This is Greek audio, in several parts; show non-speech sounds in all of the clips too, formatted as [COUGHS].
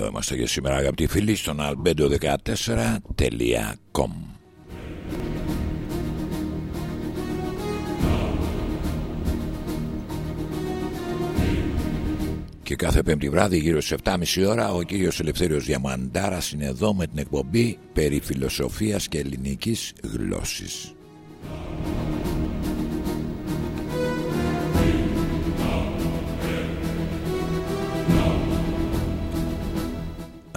Εδώ είμαστε και σήμερα αγαπητοί φίλοι στον albedo14.com Και κάθε πέμπτη βράδυ γύρω στις 7.30 ώρα ο κύριος Ελευθέριος Διαμαντάρας είναι εδώ με την εκπομπή περί φιλοσοφίας και ελληνικής γλώσσης.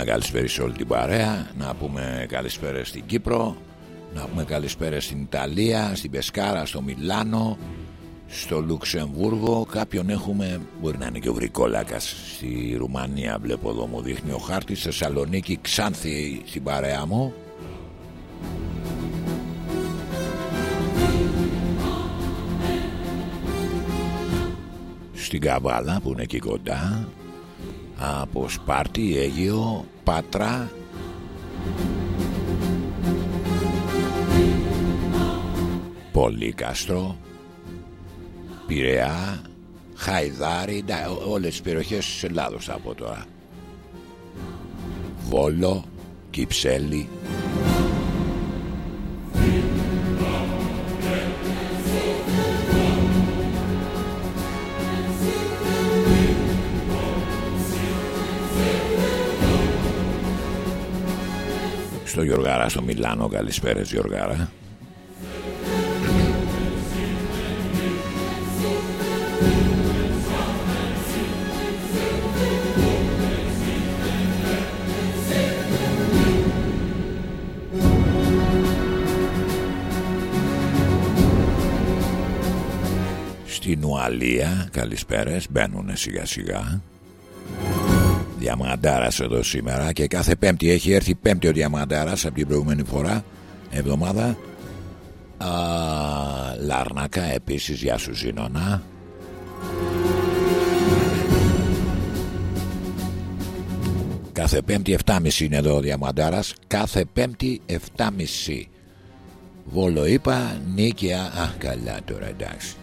Να καλησπέρα σε όλη την παρέα Να πούμε καλησπέρα στην Κύπρο Να πούμε καλησπέρα στην Ιταλία Στην Πεσκάρα, στο Μιλάνο Στο Λουξεμβούργο. Κάποιον έχουμε, μπορεί να είναι και ο Βρικόλακας Στη Ρουμανία βλέπω εδώ μου δείχνει ο χάρτης. Θεσσαλονίκη, Ξάνθη στην παρέα μου. Στην Καβάλα που είναι εκεί κοντά από Σπάρτη, Αίγιο, Πάτρα. Πολύκαστρο. Πειραιά. Χαϊδάρι. Όλες τις περιοχές της Ελλάδος θα πω τώρα. Βόλο Κυψέλη στο Γιωργάρα στο Μιλάνο. Καλησπέρας Γιωργάρα. Στην Ουαλία Καλησπέρες μπαίνουν σιγά σιγά Διαμαντάρας εδώ σήμερα και κάθε πέμπτη έχει έρθει πέμπτη ο Διαμαντάρας από την προηγούμενη φορά εβδομάδα. Α, Λάρνακα επίσης γεια σου Ζήνωνα. Κάθε πέμπτη 7.30 είναι εδώ ο Διαμαντάρας. Κάθε πέμπτη 7.30 Βόλο είπα Νίκαια. Α καλά τώρα εντάξει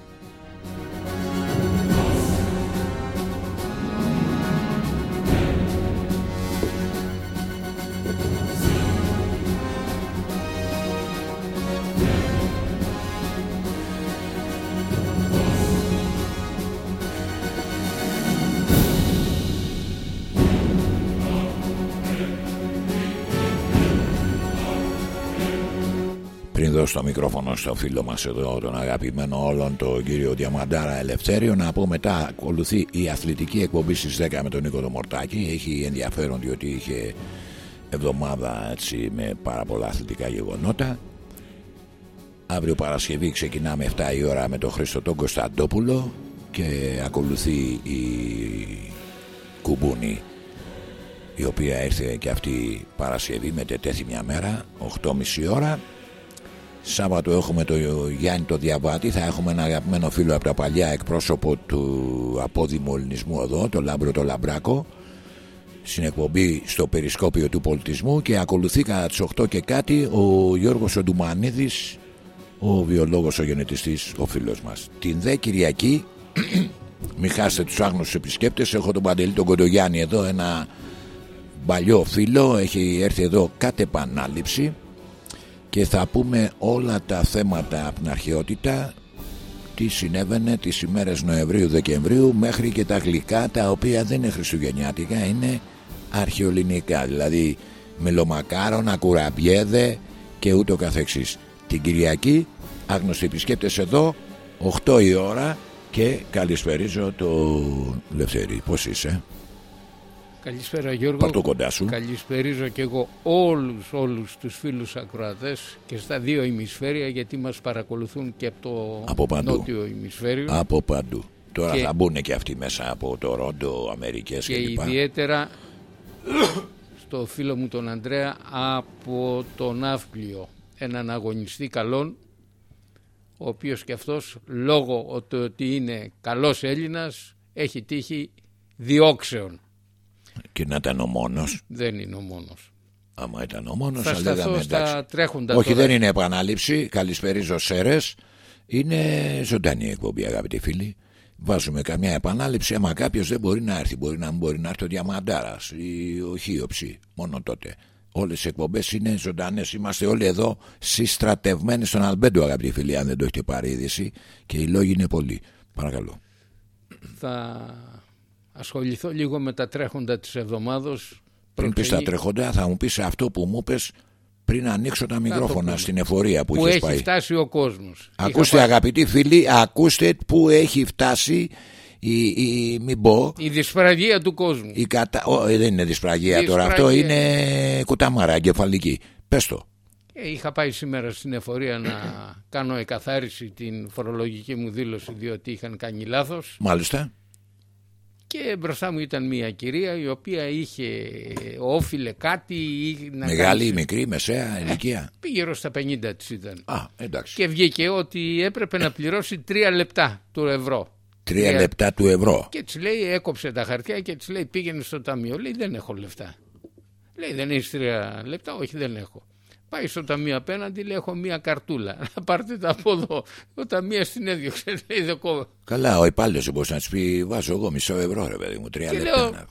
Πριν δώσω το μικρόφωνο στο φίλο μας εδώ τον αγαπημένο όλων τον κύριο Διαμαντάρα Ελευθέριο. Να πω μετά ακολουθεί η αθλητική εκπομπή στις 10 με τον Νίκο Μορτάκη. Έχει ενδιαφέρον διότι είχε εβδομάδα έτσι, με πάρα πολλά αθλητικά γεγονότα. Αύριο Παρασκευή ξεκινάμε 7 η ώρα με τον Χρήστο τον Κωνσταντόπουλο και ακολουθεί η Κουμπούνη η οποία ήρθε και αυτή Παρασκευή μετετέθη μια μέρα 8.30 ώρα Σάββατο έχουμε το Γιάννη το Διαβάτη Θα έχουμε ένα αγαπημένο φίλο από τα παλιά Εκπρόσωπο του απόδημου ελληνισμού εδώ Το Λάμπρο το Λαμπράκο Στην εκπομπή στο περισκόπιο του πολιτισμού Και ακολουθεί κατά τις 8 και κάτι Ο Γιώργος Οντουμανίδης Ο βιολόγος ο γενετιστής Ο φίλος μας. Την δε Κυριακή [CLEARS THROAT] Μην χάσετε τους άγνωστους επισκέπτες Έχω τον Παντελή τον Κοντογιάννη εδώ Ένα παλιό φίλο Έχει έρθει εδώ κατ' επανάληψη και θα πούμε όλα τα θέματα από την αρχαιότητα τι συνέβαινε τις ημέρες Νοεμβρίου-Δεκεμβρίου μέχρι και τα γλυκά τα οποία δεν είναι χριστουγεννιάτικα είναι αρχαιολινικά. Δηλαδή μελομακάρονα, κουραμπιέδε και ούτω καθεξής. Την Κυριακή άγνωστοι επισκέπτες εδώ 8 η ώρα και καλησπερίζω το Λευθερή πως είσαι; Καλησπέρα Γιώργο. Πάρ' το κοντά σου. Καλησπερίζω και εγώ όλους, όλους τους φίλους ακροατές και στα δύο ημισφαίρια γιατί μας παρακολουθούν και από το νότιο ημισφαίριο. Από παντού. Τώρα και... θα μπουν και αυτοί μέσα από το Ρόντο, Αμερικές και, και ιδιαίτερα στο φίλο μου τον Ανδρέα από τον Ναύπλιο. Έναν αγωνιστή καλόν ο οποίος και αυτός λόγω ότι είναι καλός Έλληνας έχει τύχει διώξεων. Και να ήταν ο μόνος. Δεν είναι ο μόνος. Άμα ήταν ο μόνος, θα σταθώ στα τρέχοντα. Όχι, δεν είναι επανάληψη. Καλησπέριζω Σέρες. Είναι ζωντανή εκπομπή, αγαπητοί φίλοι. βάζουμε καμιά επανάληψη. Άμα κάποιος δεν μπορεί να έρθει, μπορεί να μην μπορεί να έρθει ο Διαμαντάρας ή ο Χίωψη. Μόνο τότε. Όλες οι εκπομπές είναι ζωντανές. Είμαστε όλοι εδώ συστρατευμένοι στον Αλμπέντο, αγαπητοί φίλοι. Αν δεν το έχετε πάρει είδηση, και οι λόγοι είναι πολλοί. Παρακαλώ. Θα ασχοληθώ λίγο με τα τρέχοντα της εβδομάδα. Πριν πεις τα τρέχοντα, θα μου πεις αυτό που μου πες πριν ανοίξω τα μικρόφωνα στην εφορία που, που έχει πάει. φτάσει ο κόσμος. Ακούστε, πάει... αγαπητοί φίλοι, ακούστε που έχει φτάσει η, η, μην πω, η δυσπραγία του κόσμου. Η κατα... Ό, δεν είναι δυσπραγία, τώρα, αυτό είναι κουταμάρα εγκεφαλική. Πες το. Ε, είχα πάει σήμερα στην εφορία να κάνω εκαθάριση την φορολογική μου δήλωση διότι είχαν κάνει λάθος. Μάλιστα. Και μπροστά μου ήταν μια κυρία η οποία είχε, όφιλε κάτι. Να Μεγάλη ή μικρή, μεσαία, ηλικία; Πήγε στα 50 της ήταν. Α, εντάξει. Και βγήκε ότι έπρεπε να πληρώσει τρία λεπτά του ευρώ. Τρία λεπτά του ευρώ. Και της λέει, έκοψε τα χαρτιά και της λέει, πήγαινε στο ταμείο. Λέει, δεν έχω λεφτά. Λέει, δεν έχεις τρία λεπτά; Όχι, δεν έχω. Πάει στο ταμείο απέναντι, λέει: Έχω μία καρτούλα. [LAUGHS] Να πάρτε τα από εδώ. Ο ταμείο στην έδιωξε. [LAUGHS] Λέει: Δεν Καλά, ο υπάλληλος μπορείς να τη πει: Βάζω εγώ μισό ευρώ, ρε παιδί μου, τρία λεπτά. Λέω,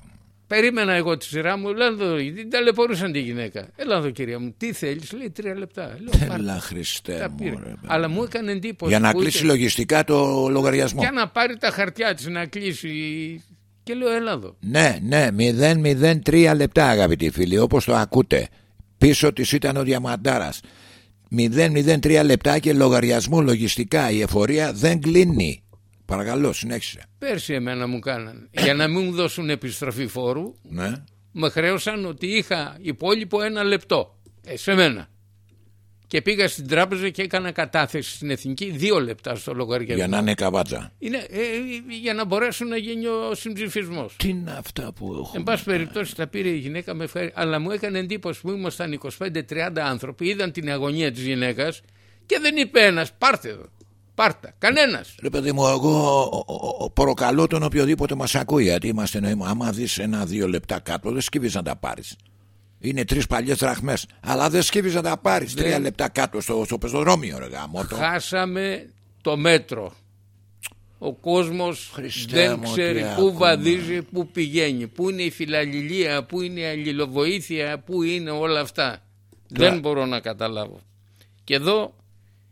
Περίμενα εγώ τη σειρά μου, λέω εδώ, την ταλαιπωρούσαν τη γυναίκα. Έλα εδώ, κυρία μου, τι θέλεις, λέει τρία λεπτά. Λέω, Έλα, Χριστέ μου. Ρε, Αλλά μου έκανε εντύπωση. Για να κλείσει λογιστικά το λογαριασμό. Για να πάρει τα χαρτιά της, να κλείσει. Και λέω, έλα εδώ. Ναι, ναι, 0-0-3 λεπτά, αγαπητοί φίλοι, όπως το ακούτε. Πίσω της ήταν ο Διαμαντάρας. 0-0-3 λεπτά και λογαριασμό λογιστικά η εφορία δεν κλείνει. Παρακαλώ, συνέχισε. Πέρσι εμένα μου κάνανε. Για να μην μου δώσουν επιστροφή φόρου, ναι. με χρέωσαν ότι είχα υπόλοιπο ένα λεπτό. Ε, σε μένα. Και πήγα στην τράπεζα και έκανα κατάθεση στην εθνική δύο λεπτά στο λογαριασμό. Για να είναι καβάτζα. Είναι, ε, για να μπορέσουν να γίνει ο συμψηφισμός. Τι είναι αυτά που έχω. Εν πάση περιπτώσει τα πήρε η γυναίκα με φέρει. Αλλά μου έκανε εντύπωση που ήμασταν 25-30 άνθρωποι, είδαν την αγωνία της γυναίκας και δεν είπε ένας, πάρτε εδώ. Πάρτα. Κανένας. Ρε παιδί μου, εγώ προκαλώ τον οποιοδήποτε μας ακούει. Γιατί είμαστε, άμα δεις ένα-δύο λεπτά κάτω, δεν σκύβεις να τα πάρεις. Είναι τρεις παλιές δραχμές. Αλλά δεν σκύβει να τα πάρει. Τρία λεπτά κάτω στο, στο πεζοδρόμιο, ρε γάμο. Χάσαμε το μέτρο. Ο κόσμος δεν ξέρει πού βαδίζει, πού πηγαίνει, πού είναι η φιλαλληλία, πού είναι η αλληλοβοήθεια, πού είναι όλα αυτά. Δεν μπορώ να καταλάβω. Και εδώ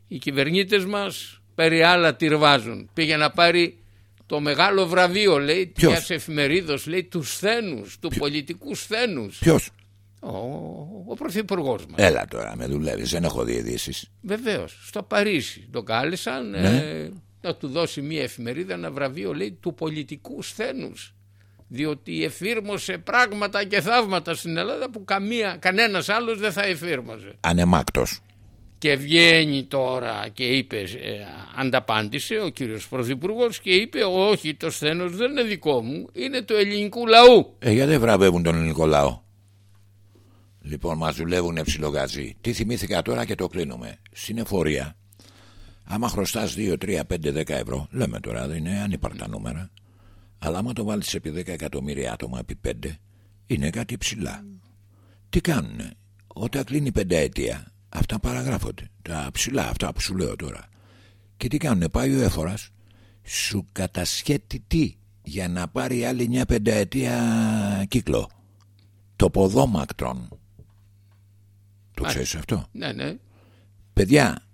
οι κυβερνήτες μας περί άλλα τυρβάζουν. Πήγε να πάρει το μεγάλο βραβείο, λέει, μια εφημερίδος, λέει, τους σθένου, του πολιτικού σθένου. Ποιος; Ο, ο πρωθυπουργός μας. Έλα τώρα, με δουλεύεις, δεν έχω δει ειδήσεις. Βεβαίως. Στο Παρίσι τον κάλεσαν ναι. ε, να του δώσει μια εφημερίδα ένα βραβείο, λέει, του πολιτικού σθένους. Διότι εφήρμοσε πράγματα και θαύματα στην Ελλάδα που καμία, κανένας άλλος δεν θα εφήρμοζε. Ανεμάκτος. Και βγαίνει τώρα και είπε, ε, ανταπάντησε ο κύριος Πρωθυπουργός και είπε όχι το σθένος δεν είναι δικό μου, είναι του ελληνικού λαού. Ε, γιατί δεν βραβεύουν τον ελληνικό λαό; Λοιπόν, μας δουλεύουν ψιλογαζί. Τι θυμήθηκα τώρα και το κλείνουμε. Στην εφορία, άμα χρωστάς 2, 3, 5, 10 ευρώ, λέμε τώρα, δεν είναι ανύπαρκτα νούμερα. Αλλά άμα το βάλεις επί 10 εκατομμύρια άτομα επί 5, είναι κάτι ψηλά. Τι κάνουνε, όταν κλείνει πενταετία, Αυτά παραγράφονται. Τα ψηλά, αυτά που σου λέω τώρα. Και τι κάνουνε, πάει ο έφορας, σου κατασχέτει τι για να πάρει άλλη μια πενταετία κύκλο. Το ποδόμακτρον. Το ξέρεις αυτό; Ναι, ναι. Παιδιά,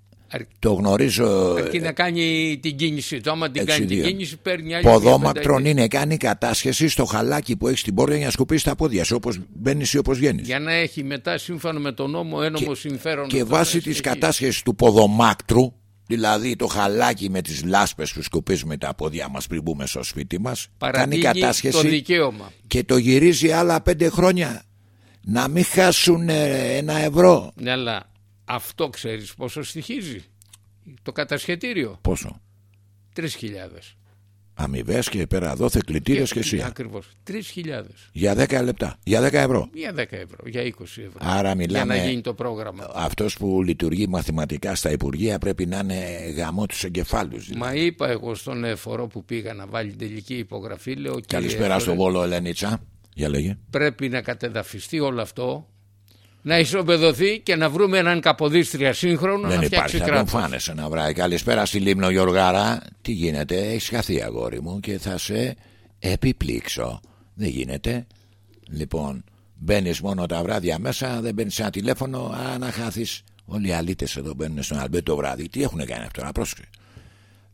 το γνωρίζω. Αρκεί να κάνει την κίνηση το Άμα την κάνει την κίνηση, παίρνει άλλη. Ποδόμακτρον είναι κάνει κατάσχεση στο χαλάκι που έχεις στην πόρτα για να σκουπίσεις τα πόδια σου όπως μπαίνεις ή όπως βγαίνεις. Για να έχει μετά σύμφωνα με τον νόμο ένομο συμφέρον. Και βάσει της κατάσχεσης του ποδομάκτρου, δηλαδή το χαλάκι με τις λάσπες που σκουπίζουμε τα πόδια μας πριν μπούμε στο σπίτι μας, κάνει κατάσχεση. Το δικαίωμα. Και το γυρίζει άλλα πέντε χρόνια. Να μην χάσουν ένα ευρώ. Ναι, αλλά αυτό ξέρεις πόσο στοιχίζει; Το κατασχετήριο. Πόσο; Τρεις χιλιάδες. Αμοιβές και πέρα δόθε κλητήρε και εσύ. Ακριβώς. Τρεις χιλιάδες. Για 10 λεπτά. Για 10 ευρώ. Για 10 ευρώ. Για 20 ευρώ. Άρα μιλάμε. Για να γίνει το πρόγραμμα. Αυτός που λειτουργεί μαθηματικά στα Υπουργεία πρέπει να είναι γαμό τους εγκεφάλους. Δηλαδή. Μα είπα εγώ στον εφορό που πήγα να βάλει τελική υπογραφή. Λέω, Καλησπέρα στον Βόλο, Ελένιτσα. Για λέγε. Πρέπει να κατεδαφιστεί όλο αυτό να ισοπεδωθεί και να βρούμε έναν καποδίστρια σύγχρονο Δεν να υπάρχει, φτιάξει θα τον κράτος. φάνεσαι ένα βράδυ. Καλησπέρα στη Λίμνο Γιωργάρα. Τι γίνεται, έχεις χαθεί αγόρι μου και θα σε επιπλήξω. Δεν γίνεται. Λοιπόν, μπαίνεις μόνο τα βράδια μέσα, δεν μπαίνει ένα τηλέφωνο, α, να χάθεις. Όλοι οι αλήτες εδώ μπαίνουν στον Αλμπέ το βράδυ. Τι έχουν κάνει αυτό, να πρόσεχε.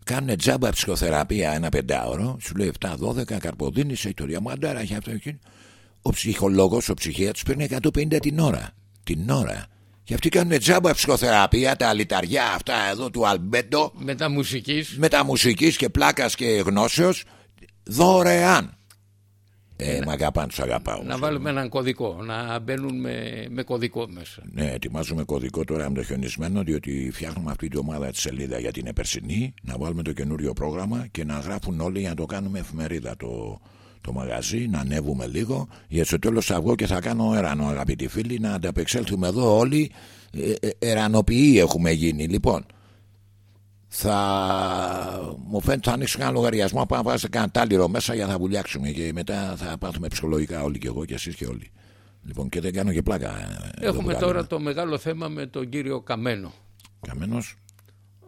Κάνουν τζάμπα ψυχοθεραπεία ένα πεντάωρο, σου λέει 7-12, καρποδίνη, έχει το διαμαντάρα, έχει αυτό εκείνο. Ο ψυχολόγος, ο ψυχία τους παίρνει 150 την ώρα. Την ώρα. Και αυτοί κάνουν τζάμπα ψυχοθεραπεία, τα αλυταριά αυτά εδώ του Αλμπέντο, Μετά μουσικής με τα μουσικής και πλάκας και γνώσεως, δωρεάν. Ε, μ' αγαπάνε, τους αγαπάω. να βάλουμε έναν κωδικό, να μπαίνουν με, με κωδικό μέσα. Ναι, ετοιμάζουμε κωδικό τώρα με το χιονισμένο, διότι φτιάχνουμε αυτή τη ομάδα τη σελίδα για την επερσινή. Να βάλουμε το καινούριο πρόγραμμα και να γράφουν όλοι για να το κάνουμε εφημερίδα το, το μαγαζί, να ανέβουμε λίγο. Γιατί στο τέλος θα βγω και θα κάνω έρανο, αγαπητοί φίλοι, να ανταπεξέλθουμε εδώ όλοι. Ε, ε, ερανοποιοί έχουμε γίνει. Λοιπόν, θα μου φαίνεται θα ανοίξω ένα λογαριασμό. Πάμε να βάζετε κανένα τάλιρο μέσα για να βουλιάξουμε και μετά θα πάθουμε ψυχολογικά όλοι και εγώ και εσείς και όλοι. Λοιπόν, και δεν κάνω και πλάκα. ε, εδώ Έχουμε που τώρα κάνουμε. το μεγάλο θέμα με τον κύριο Καμένο. Καμένος.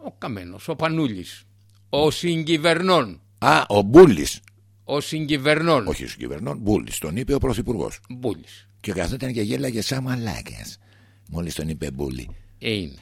Ο Καμένος, ο Πανούλης. Ο συγκυβερνών. Α, ο Μπούλης. Ο συγκυβερνών. Όχι ο κυβερνών, Μπούλης. Τον είπε ο πρωθυπουργός. Μπούλης. Και καθόταν και γέλαγε σαν μαλάκας. Μόλις τον είπε Μπούλη. Ε, είναι.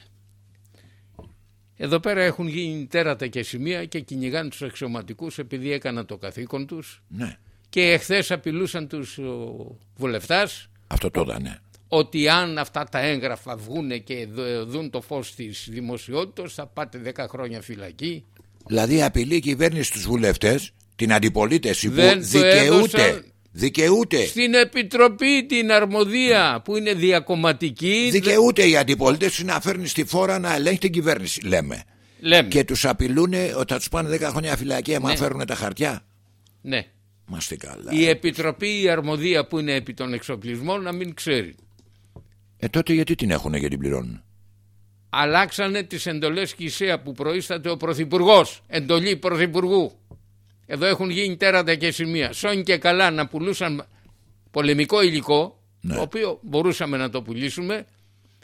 Εδώ πέρα έχουν γίνει τέρατα και σημεία και κυνηγάνε τους αξιωματικούς επειδή έκαναν το καθήκον τους Ναι, και εχθές απειλούσαν τους ο, βουλευτάς αυτό το είδανε. ότι αν αυτά τα έγγραφα βγούνε και δ- δουν το φως της δημοσιότητας θα πάτε 10 χρόνια φυλακή. Δηλαδή απειλεί η κυβέρνηση τους βουλευτές, την αντιπολίτευση που Δεν το δικαιούται. έδωσαν. Δικαιούται. Στην Επιτροπή την αρμοδία που είναι διακομματική Δικαιούται η αντιπολίτευση να φέρνει στη φόρα να ελέγχει την κυβέρνηση, λέμε. λέμε. Και τους απειλούν ότι θα τους πάνε 10 χρόνια φυλακή άμα Ναι. φέρουν τα χαρτιά. Ναι. Μάστε καλά. Η Επιτροπή η αρμοδία που είναι επί των εξοπλισμών να μην ξέρει. Ε, τότε γιατί την έχουν και την πληρώνουν; αλλάξανε τις εντολές Κισέα που προείσταται ο Πρωθυπουργός. Εντολή Πρωθυπουργού. Εδώ έχουν γίνει τέρατα και σημεία. Σόνι και καλά να πουλούσαν πολεμικό υλικό, Ναι. το οποίο μπορούσαμε να το πουλήσουμε,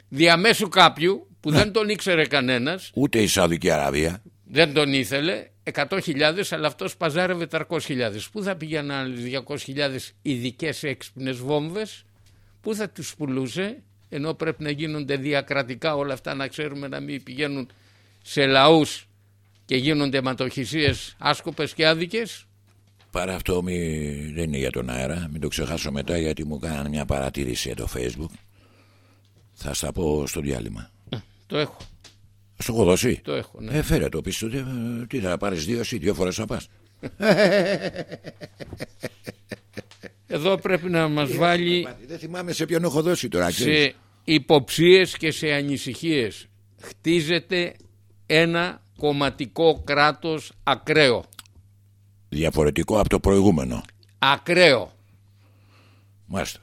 διαμέσου κάποιου που δεν τον ήξερε κανένας, Ούτε η Σαουδική Αραβία. δεν τον ήθελε, 100.000, αλλά αυτός παζάρευε 300.000. Πού θα πήγαιναν άλλες 200.000 ειδικές έξυπνες βόμβες, πού θα τους πουλούσε, ενώ πρέπει να γίνονται διακρατικά όλα αυτά, να ξέρουμε να μην πηγαίνουν σε λαούς και γίνονται αιματοχυσίες άσκοπες και άδικες. Παρά αυτό μη, δεν είναι για τον αέρα. Μην το ξεχάσω μετά γιατί μου κάνανε μια παρατήρηση για το facebook. Θα στα πω στο διάλειμμα. Το έχω, Στο έχω δώσει; το έχω, ναι. Ε, φέρε το πίσω. Τι, τι θα πάρεις δύο εσύ, δύο φορές θα πας. [LAUGHS] Εδώ πρέπει να μας βάλει Δεν θυμάμαι σε ποιον έχω δώσει τώρα. ξέρεις. σε υποψίες και σε ανησυχίες. Χτίζεται ένα κομματικό κράτος ακραίο. Διαφορετικό από το προηγούμενο. Ακραίο. Μάλιστα.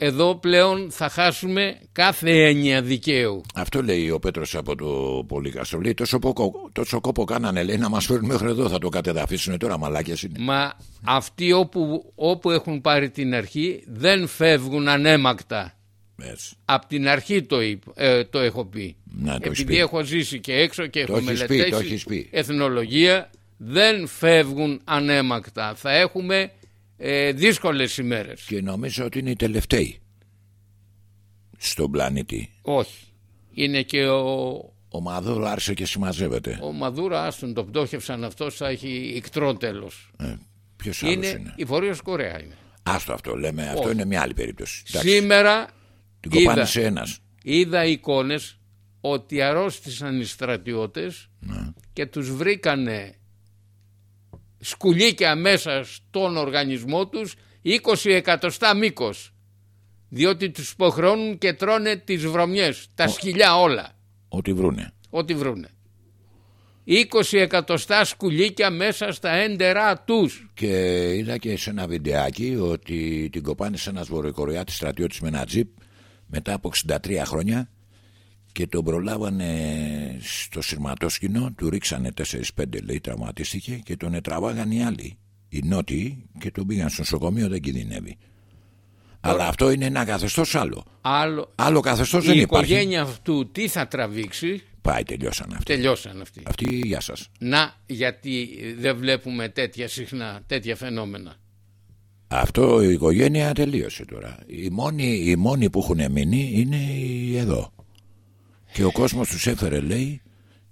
Εδώ πλέον θα χάσουμε κάθε έννοια δικαίου. Αυτό λέει ο Πέτρος από το Πολύκαστρο. Λέει τόσο, ποκο- τόσο κόπο κάνανε λέει, να μας φέρουν μέχρι εδώ. Θα το κατεδαφίσουν τώρα μαλάκες είναι. Μα αυτοί όπου, όπου έχουν πάρει την αρχή δεν φεύγουν ανέμακτα. Έτσι. Απ' την αρχή το, είπ- ε, το έχω πει. Να, το έχεις Επειδή πει. έχω ζήσει και έξω και Το έχω έχεις πει, μελετήσει το έχεις πει. εθνολογία, δεν φεύγουν ανέμακτα. Θα έχουμε ε, δύσκολες ημέρες. Και νομίζω ότι είναι οι τελευταίοι στον πλανήτη. Όχι. Είναι και ο, Ο Μαδούρο άρχισε και συμμαζεύεται. ο Μαδούρα, άστον το πτώχευσαν αυτός, θα έχει ικτρό τέλος. Ε, Ποιος άλλος είναι. Είναι, η Βόρειος Κορέα είναι. Άστο αυτό λέμε. Αυτό Όχι. είναι μια άλλη περίπτωση. Εντάξει, Σήμερα την είδα, κοπάνησε ένας. είδα εικόνες ότι αρρώστησαν οι στρατιώτες Ναι. και τους βρήκανε σκουλίκια μέσα στον οργανισμό τους 20 εκατοστά μήκος διότι τους υποχρεώνουν και τρώνε τις βρωμιές, τα σκυλιά όλα, Ό,τι βρούνε. ό,τι βρούνε. 20 εκατοστά σκουλίκια μέσα στα έντερά τους. Και είδα και σε ένα βιντεάκι ότι την κοπάνησε ένας βορειοκορεάτης στρατιώτης με ένα τζιπ μετά από 63 χρόνια και τον προλάβανε στο σειρματόσκηνο, του ρίξανε 4-5 λέει, τραυματίστηκε και τον ετραβάγαν οι άλλοι, οι νότιοι, και τον πήγαν στο νοσοκομείο, δεν κινδυνεύει. Αλλά αυτό είναι ένα καθεστώς άλλο. Άλλο, Άλλο καθεστώς δεν η υπάρχει. οικογένεια αυτού τι θα τραβήξει, Πάει, τελειώσαν αυτοί. τελειώσαν αυτοί. Αυτοί, γεια σας. Να, γιατί δεν βλέπουμε τέτοια συχνά, τέτοια φαινόμενα. Αυτό η οικογένεια τελείωσε τώρα. Οι μόνοι, οι μόνοι που έχουν μείνει είναι οι εδώ. Και ο κόσμος τους έφερε λέει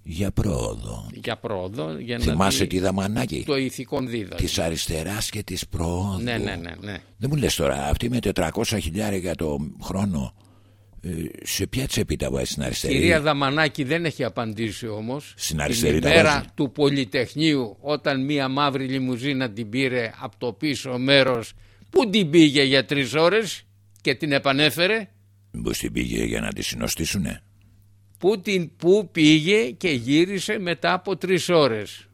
για πρόοδο. Για πρόοδο, για να Θυμάσαι δει τη δαμανάκη; το ηθικόν δίδα. της αριστεράς και της προόδου. Ναι, ναι, ναι, ναι. Δεν μου λες τώρα αυτή με 400 χιλιάρια το χρόνο ε, σε ποια τσέπη τα βάζει στην αριστερή; Κυρία Δαμανάκη δεν έχει απαντήσει όμως Στην αριστερή Την τα ημέρα βάζει. του Πολυτεχνείου όταν μία μαύρη λιμουζίνα την πήρε από το πίσω μέρος που την πήγε για τρεις ώρες και την επανέφερε; Μήπως την πήγε για να τη συνοστήσουνε. που, την, που πήγε και γύρισε μετά από τρεις ώρες;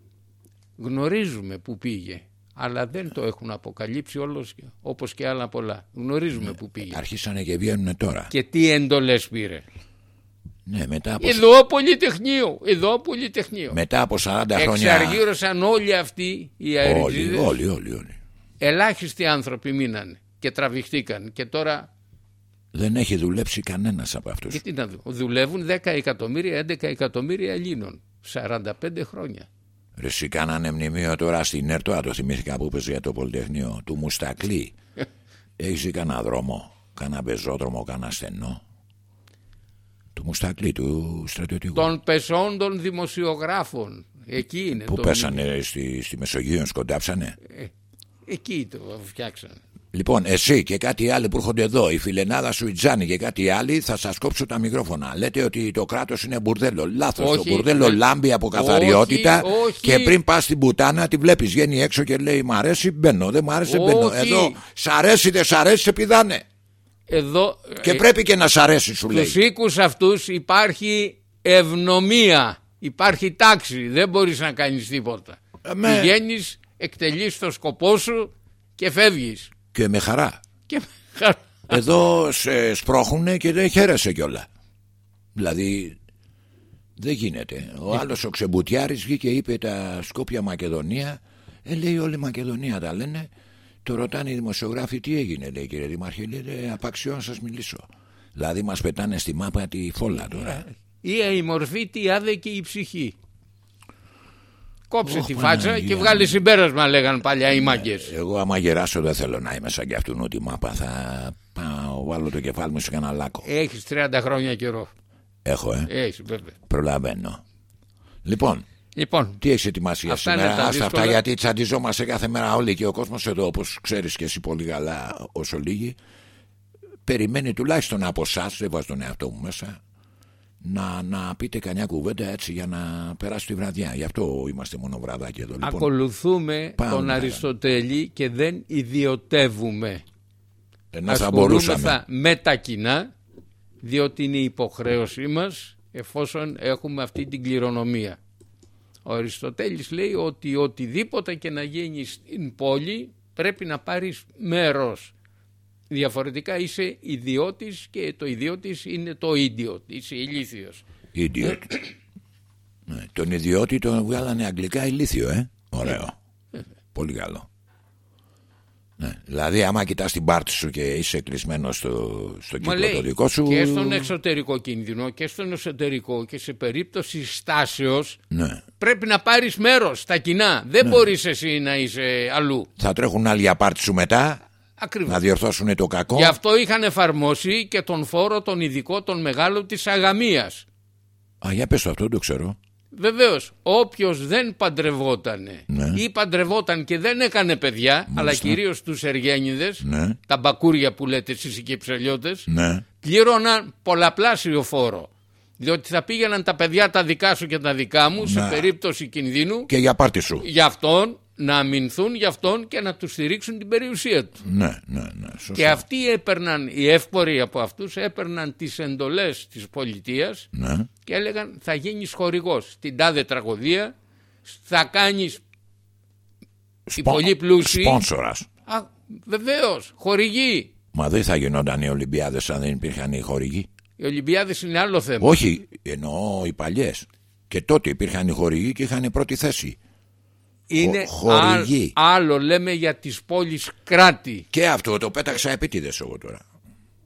Γνωρίζουμε που πήγε αλλά δεν το έχουν αποκαλύψει όλος όπως και άλλα πολλά. Γνωρίζουμε που πήγε. Άρχισανε και βγαίνουν τώρα. Και τι εντολές πήρε. Ναι, μετά από, Εδώ Πολυτεχνείο, εδώ Πολυτεχνείο. μετά από 40 χρόνια. Εξαργύρωσαν όλοι αυτοί οι Όλοι, αεριτζίδες. όλοι, όλοι, όλοι. Ελάχιστοι άνθρωποι μείνανε και τραβηχτήκαν. Και τώρα, Δεν έχει δουλέψει κανένας από αυτούς. γιατί να δου- δουλεύουν 10 εκατομμύρια, 11 εκατομμύρια Ελλήνων. 45 χρόνια. Ρε εσύ κάνανε μνημείο τώρα στην Ερτοά, το θυμήθηκα που είπες για το Πολυτεχνείο, του Μουστακλή. [LAUGHS] Έχεις δει κανένα δρόμο, κανένα πεζόδρομο, κανένα στενό; Του Μουστακλή, του στρατιωτικού. Των πεσών των δημοσιογράφων. Εκεί είναι. Που το πέσανε στη, στη Μεσογείο, σκοντάψανε; Ε, εκεί το φτιάξαν. Λοιπόν, εσύ και κάτι άλλοι που έρχονται εδώ, η φιλενάδα σου, η Τζάνη και κάτι άλλοι, θα σας κόψω τα μικρόφωνα. Λέτε ότι το κράτος είναι μπουρδέλο. Λάθος. Το Όχι, μπουρδέλο δεν- λάμπει από καθαριότητα Όχι, όχι. και πριν πας στην πουτάνα τη βλέπεις, βγαίνει έξω και λέει Μ' αρέσει, μπαίνω. Δεν μ' άρεσε, μπαίνω. Όχι. Εδώ, σ' αρέσει, δεν σ' αρέσει, σε πηδάνε. Εδώ Και ε, πρέπει και να σ' αρέσει, σου λέει. στους οίκους αυτούς υπάρχει ευνομία. Υπάρχει τάξη. Δεν μπορείς να κάνεις τίποτα. Ε, με- Πηγαίνεις, εκτελείς το σκοπό σου και φεύγεις. Και με χαρά. Και με- Εδώ σε σπρώχουνε και δεν χαίρεσαι κιόλα. Δηλαδή δεν γίνεται. Ο άλλος ο Ξεμπουτιάρης βγήκε και είπε τα Σκόπια Μακεδονία. Ε, λέει όλη η Μακεδονία τα λένε. Το ρωτάνε οι δημοσιογράφοι τι έγινε λέει κύριε Δημάρχη. Λέει «Ε, απαξιώ να σας μιλήσω. Δηλαδή μας πετάνε στη μάπα τη φόλα τώρα. Ή η μορφή, τι άδε και η ψυχή. Κόψε Ωχ, τη φάτσα Παναγία και μου. βγάλει συμπέρασμα λέγαν παλιά οι μάγκες. Εγώ άμα γεράσω δεν θέλω να είμαι σαν κι αυτούν ότι μάπα θα πάω, βάλω το κεφάλι μου σε κανένα λάκκο. Έχεις 30 χρόνια καιρό. Έχω ε, Έχεις βέβαια. προλαβαίνω. Λοιπόν, Λοιπόν, Τι έχεις ετοιμάσει για Αυτά είναι σήμερα, τα άστα αυτά δύσκολα. γιατί τσαντιζόμαστε κάθε μέρα όλοι και ο κόσμος εδώ, όπως ξέρεις και εσύ πολύ καλά, όσο λίγοι, περιμένει τουλάχιστον από εσά, δεν βάζω τον εαυτό μου μέσα, να, να πείτε κανιά κουβέντα έτσι για να περάσει τη βραδιά. Γι' αυτό είμαστε μόνο βραδάκι εδώ. Λοιπόν, ακολουθούμε πάμε, τον ναι. Αριστοτέλη και δεν ιδιωτεύουμε. ενώ θα μπορούσαμε. Ασχολούμεθα με τα κοινά, διότι είναι υποχρέωσή μας εφόσον έχουμε αυτή την κληρονομία. Ο Αριστοτέλης λέει ότι οτιδήποτε και να γίνει στην πόλη πρέπει να πάρεις μέρος. Διαφορετικά είσαι ιδιώτης και το ιδιώτης είναι το ίδιο, είσαι ηλίθιος. Idiot. [COUGHS] ναι, τον ιδιώτη τον βγάλανε αγγλικά ηλίθιο, ε. Ωραίο. [COUGHS] Πολύ καλό. Ναι. Δηλαδή, άμα κοιτάς την πάρτη σου και είσαι κλεισμένος στο, στο Μα κύκλο το λέει δικό σου. και στον εξωτερικό κίνδυνο και στον εσωτερικό και σε περίπτωση στάσεως Ναι. πρέπει να πάρεις μέρος στα κοινά. Δεν μπορείς εσύ να είσαι αλλού. Θα τρέχουν άλλοι απάρτη σου μετά Ακριβώς. να διορθώσουν το κακό. Γι' αυτό είχαν εφαρμόσει και τον φόρο τον ειδικό των μεγάλων της αγαμίας. Α, για πες το αυτό, δεν το ξέρω. Βεβαίως, όποιος δεν παντρευόταν Ναι. ή παντρευόταν και δεν έκανε παιδιά, αλλά κυρίως τους εργένιδες, Ναι, τα μπακούρια που λέτε εσείς οι κυψελιώτες, ναι. πλήρωναν πολλαπλάσιο φόρο. Διότι θα πήγαιναν τα παιδιά τα δικά σου και τα δικά μου σε Να. περίπτωση κινδύνου Και για πάρτι σου. για αυτόν να αμυνθούν για αυτόν και να τους στηρίξουν την περιουσία τους. Ναι, ναι, ναι. Σωστά. Και αυτοί έπαιρναν, οι εύποροι από αυτούς έπαιρναν τις εντολές της πολιτείας Ναι. και έλεγαν θα γίνεις χορηγός στην τάδε τραγωδία, θα κάνεις οι πολύ πλούσιοι. Σπόνσορας. Α, βεβαίως, χορηγοί. Μα δεν θα γινόταν οι Ολυμπιάδες αν δεν υπήρχαν οι χορηγοί. Οι Ολυμπιάδες είναι άλλο θέμα. Όχι, εννοώ οι παλιές. Και τότε υπήρχαν οι χορηγοί και είχαν πρώτη θέση. Είναι χορηγεί. άλλο λέμε για τις πόλεις κράτη. Και αυτό το πέταξα επίτηδες εγώ τώρα.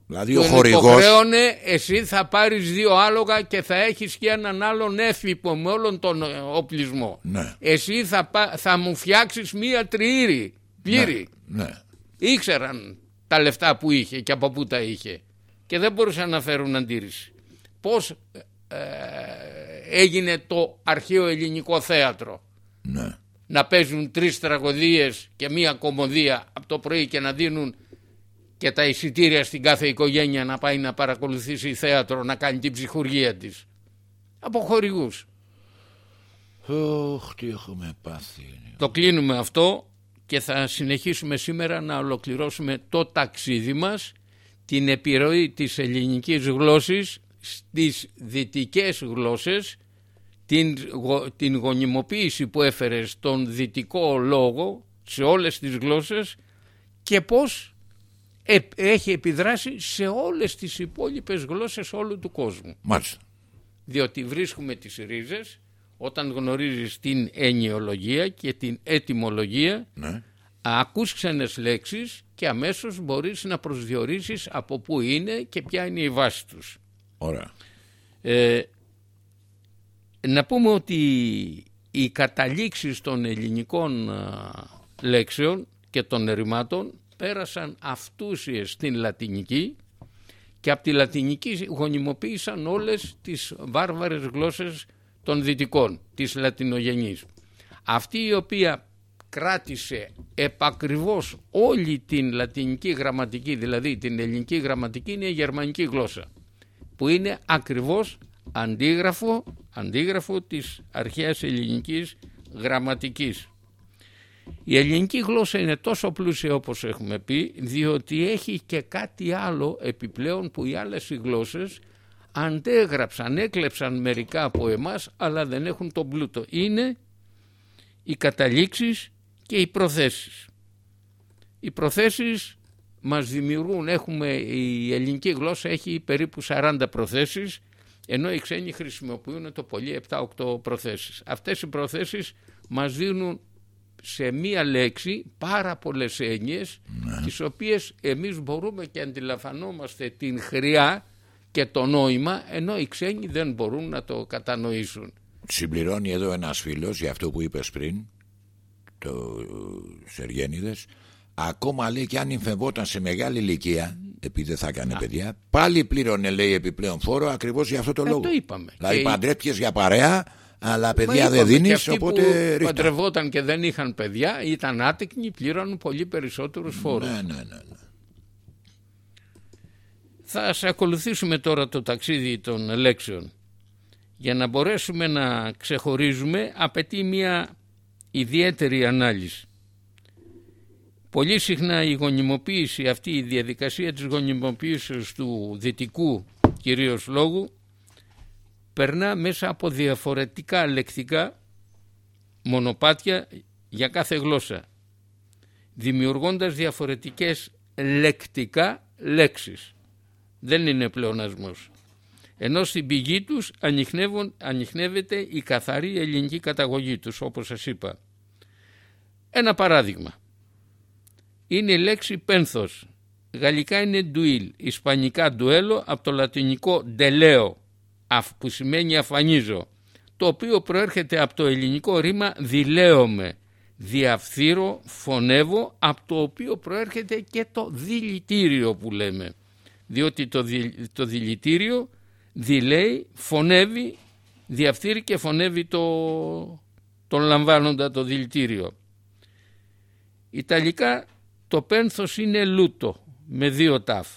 Δηλαδή Τον ο χορηγός υποχρέωνε, εσύ θα πάρεις δύο άλογα και θα έχεις και έναν άλλον έφυπο με όλον τον ε, οπλισμό. Ναι. Εσύ θα, πα- θα μου φτιάξεις μία τριήρη, πλήρη. Ναι. Ήξεραν τα λεφτά που είχε και από πού τα είχε και δεν μπορούσαν να φέρουν αντίρρηση. Πώς ε, έγινε το αρχαίο ελληνικό θέατρο; Ναι. Να παίζουν τρεις τραγωδίες και μία κομμωδία από το πρωί και να δίνουν και τα εισιτήρια στην κάθε οικογένεια να πάει να παρακολουθήσει θέατρο να κάνει την ψυχουργία της από χορηγούς. Ωχ, τι έχουμε πάθει. Το κλείνουμε αυτό και θα συνεχίσουμε σήμερα να ολοκληρώσουμε το ταξίδι μας την επιρροή της ελληνικής γλώσσης στις δυτικές γλώσσες την, γο- την γονιμοποίηση που έφερε στον δυτικό λόγο σε όλες τις γλώσσες και πώς ε- έχει επιδράσει σε όλες τις υπόλοιπες γλώσσες όλου του κόσμου Μάλιστα. διότι βρίσκουμε τις ρίζες όταν γνωρίζεις την ενιολογία και την ετυμολογία Ναι. ακούς ξένες λέξεις και αμέσως μπορείς να προσδιορίσεις από πού είναι και ποια είναι η βάση τους. Ωραία. Ε, να πούμε ότι οι καταλήξεις των ελληνικών α, λέξεων και των ερημάτων πέρασαν αυτούσιες στην λατινική και από τη λατινική γονιμοποίησαν όλες τις βάρβαρες γλώσσες των δυτικών, της λατινογενής. Αυτή η οποία κράτησε επακριβώς όλη την λατινική γραμματική, δηλαδή την ελληνική γραμματική είναι η γερμανική γλώσσα που είναι ακριβώς αντίγραφο, αντίγραφο της αρχαίας ελληνικής γραμματικής. Η ελληνική γλώσσα είναι τόσο πλούσια όπως έχουμε πει διότι έχει και κάτι άλλο επιπλέον που οι άλλες οι γλώσσες αντέγραψαν, έκλεψαν μερικά από εμάς αλλά δεν έχουν τον πλούτο. Είναι οι καταλήξεις και οι προθέσεις. Οι προθέσεις μας δημιουργούν, έχουμε, η ελληνική γλώσσα έχει περίπου 40 προθέσεις ενώ οι ξένοι χρησιμοποιούν το πολύ 7-8 προθέσεις. Αυτές οι προθέσεις μας δίνουν σε μία λέξη πάρα πολλές έννοιες τις οποίες εμείς μπορούμε και αντιλαμβανόμαστε την χρειά και το νόημα ενώ οι ξένοι δεν μπορούν να το κατανοήσουν. Συμπληρώνει εδώ ένας φίλος για αυτό που είπες πριν, το Σεργένιδες, ακόμα λέει και αν εμφευόταν σε μεγάλη ηλικία, επειδή δεν θα έκανε παιδιά, πάλι πλήρωνε λέει επιπλέον φόρο ακριβώς για αυτό το Ε, λόγο. το είπαμε. Δηλαδή Και- παντρέπιες για παρέα, αλλά Μα παιδιά δεν είπαμε, και δίνεις, αυτοί οπότε που ρίχτα. παντρευόταν και δεν είχαν παιδιά, ήταν άτεκνοι, πλήρωναν πολύ περισσότερους φόρους. Ναι, ναι, ναι. ναι. Θα σε ακολουθήσουμε τώρα το ταξίδι των λέξεων. Για να μπορέσουμε να ξεχωρίζουμε απαιτεί μια ιδιαίτερη ανάλυση. Πολύ συχνά η γονιμοποίηση, αυτή η διαδικασία της γονιμοποίησης του δυτικού κυρίως λόγου περνά μέσα από διαφορετικά λεκτικά μονοπάτια για κάθε γλώσσα δημιουργώντας διαφορετικές λεκτικά λέξεις. Δεν είναι πλεονασμός. Ενώ στην πηγή τους ανοιχνεύουν- ανοιχνεύεται η καθαρή ελληνική καταγωγή τους, όπως σας είπα. Ένα παράδειγμα. Είναι η λέξη πένθος. Γαλλικά είναι ντουίλ, ισπανικά ντουέλο, από το λατινικό ντελέο, αφ- που σημαίνει αφανίζω, το οποίο προέρχεται από το ελληνικό ρήμα δηλέομαι, διαφθείρω, φωνεύω, από το οποίο προέρχεται και το δηλητήριο που λέμε. Διότι το, δι- το δηλητήριο δηλέει, φωνεύει, διαφθείρει και φωνεύει το, τον λαμβάνοντα το δηλητήριο. Ιταλικά το πένθος είναι λούτο με δύο τάφ.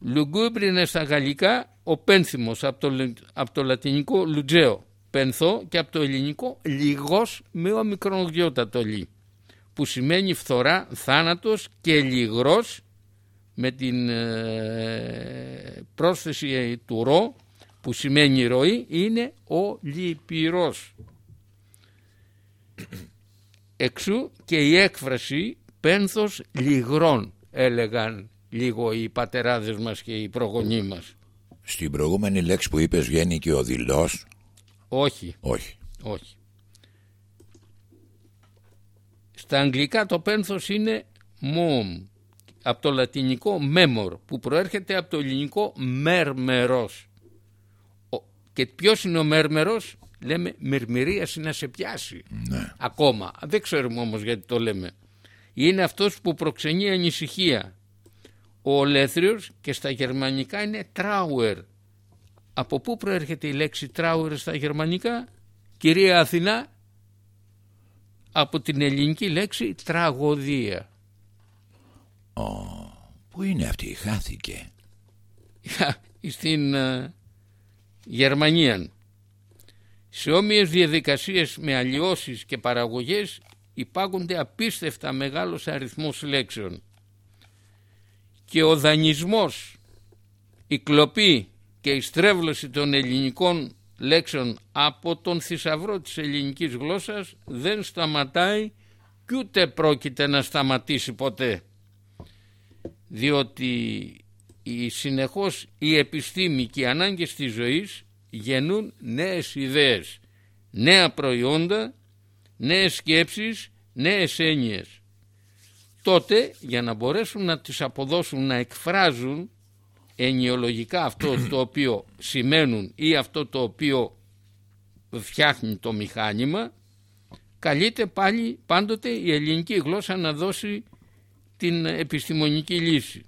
Λουγκούμπρι είναι στα γαλλικά ο πένθυμος από το, λε- από το λατινικό λουτζέο πένθο και από το ελληνικό λιγός με ο μικρογιώτατο λι που σημαίνει φθορά, θάνατος και λιγρός με την ε, πρόσθεση του ρο που σημαίνει ροή είναι ο λυπηρός. Εξού και η έκφραση πένθος λιγρών έλεγαν λίγο οι πατεράδες μας και οι προγονείς μας. Στην προηγούμενη λέξη που είπες βγαίνει και ο δηλός. Όχι, Όχι. όχι. Στα αγγλικά το πένθος είναι mom, από το λατινικό memor που προέρχεται από το ελληνικό μέρμερος. Και ποιος είναι ο μέρμερος, λέμε μυρμηρίαση να σε πιάσει. Ναι. Ακόμα. Δεν ξέρουμε όμως γιατί το λέμε. Είναι αυτός που προξενεί ανησυχία. Ο ολέθριος και στα γερμανικά είναι τράουερ. Από πού προέρχεται η λέξη τράουερ στα γερμανικά, κυρία Αθηνά, από την ελληνική λέξη τραγωδία. Πού είναι αυτή, χάθηκε. [LAUGHS] Στην ε, Γερμανία. Σε όμοιες διαδικασίες με αλλοιώσεις και παραγωγές υπάγονται απίστευτα μεγάλος αριθμός λέξεων. Και ο δανεισμός, η κλοπή και η στρέβλωση των ελληνικών λέξεων από τον θησαυρό της ελληνικής γλώσσας δεν σταματάει και ούτε πρόκειται να σταματήσει ποτέ διότι η συνεχώς η επιστήμη και οι ανάγκες της ζωής γεννούν νέες ιδέες, νέα προϊόντα, νέες σκέψεις, νέες έννοιες. Τότε για να μπορέσουν να τις αποδώσουν να εκφράζουν ενιολογικά αυτό το οποίο σημαίνουν ή αυτό το οποίο φτιάχνει το μηχάνημα καλείται πάλι πάντοτε η ελληνική γλώσσα να δώσει την επιστημονική λύση.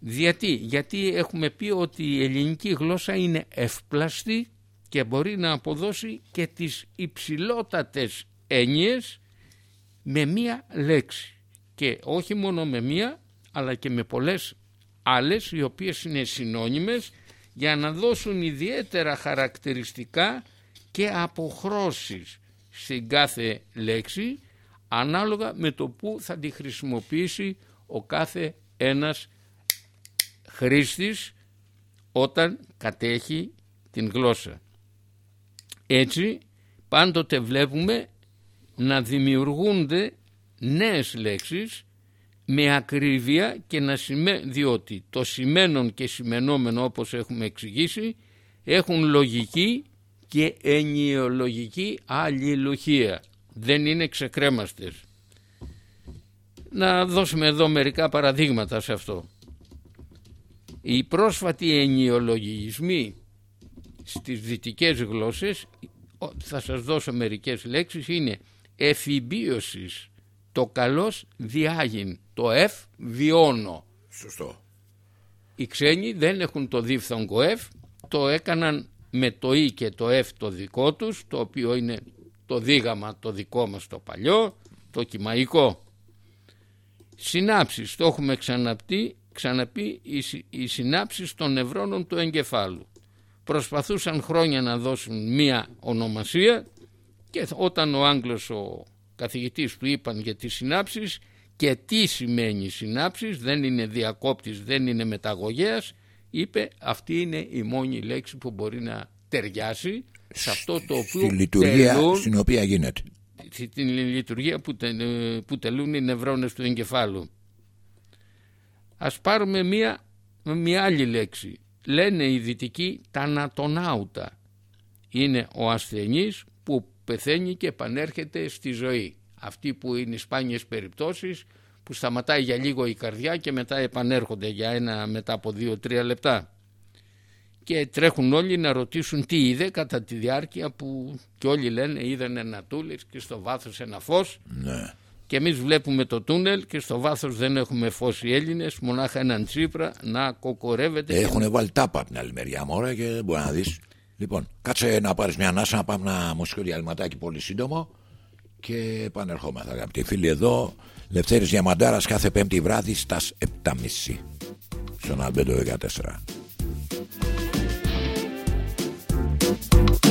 Γιατί, γιατί έχουμε πει ότι η ελληνική γλώσσα είναι ευπλαστή και μπορεί να αποδώσει και τις υψηλότατες έννοιες με μία λέξη. Και όχι μόνο με μία αλλά και με πολλές άλλες οι οποίες είναι συνώνυμες για να δώσουν ιδιαίτερα χαρακτηριστικά και αποχρώσεις στην κάθε λέξη ανάλογα με το που θα τη χρησιμοποιήσει ο κάθε ένας χρήστης όταν κατέχει την γλώσσα. Έτσι πάντοτε βλέπουμε να δημιουργούνται νέες λέξεις με ακρίβεια και να σημαίνει διότι το σημαίνον και σημενόμενο όπως έχουμε εξηγήσει έχουν λογική και ενιολογική αλληλουχία. Δεν είναι ξεκρέμαστες. Να δώσουμε εδώ μερικά παραδείγματα σε αυτό. Οι πρόσφατοι ενιολογισμοί στις δυτικές γλώσσες, θα σας δώσω μερικές λέξεις, είναι εφημπίωσης, το καλός διάγειν, το F βιώνω. Σωστό. Οι ξένοι δεν έχουν το δίφθογκο F, το έκαναν με το E και το F το δικό τους, το οποίο είναι το δίγαμα το δικό μας το παλιό, το κυμαϊκό. Συνάψεις, το έχουμε ξαναπεί, ξαναπεί οι, οι συνάψεις των νευρώνων του εγκεφάλου. Προσπαθούσαν χρόνια να δώσουν μία ονομασία και όταν ο Άγγλος ο καθηγητής του είπαν για τις συνάψεις και τι σημαίνει συνάψεις, δεν είναι διακόπτης, δεν είναι μεταγωγέας, είπε αυτή είναι η μόνη λέξη που μπορεί να ταιριάσει σε αυτό το οποίο Στη λειτουργία τελούν, στην οποία γίνεται. Στην λειτουργία που, τε, που τελούν οι νευρώνες του εγκεφάλου. Ας πάρουμε μία, μία άλλη λέξη. Λένε οι δυτικοί τανατονάουτα. Είναι ο ασθενής που πεθαίνει και επανέρχεται στη ζωή. Αυτή που είναι σπάνιες περιπτώσεις που σταματάει για λίγο η καρδιά και μετά επανέρχονται για ένα μετά από δύο-τρία λεπτά. Και τρέχουν όλοι να ρωτήσουν τι είδε κατά τη διάρκεια που και όλοι λένε είδαν ένα τούλες και στο βάθος ένα φως Ναι. Και εμείς βλέπουμε το τούνελ και στο βάθος δεν έχουμε φως οι Έλληνες μονάχα έναν τσίπρα να κοκορεύεται και Έχουν βάλει τάπα από την άλλη μεριά μόρα και μπορεί να δεις. Λοιπόν, κάτσε να πάρεις μια ανάσα να πάμε ένα μουσικό διαλυματάκι πολύ σύντομο και επανερχόμεθα αγαπητοί φίλοι εδώ Λευτέρης Διαμαντάρας κάθε πέμπτη βράδυ στα 7.30 στον Αλμπέντο 14.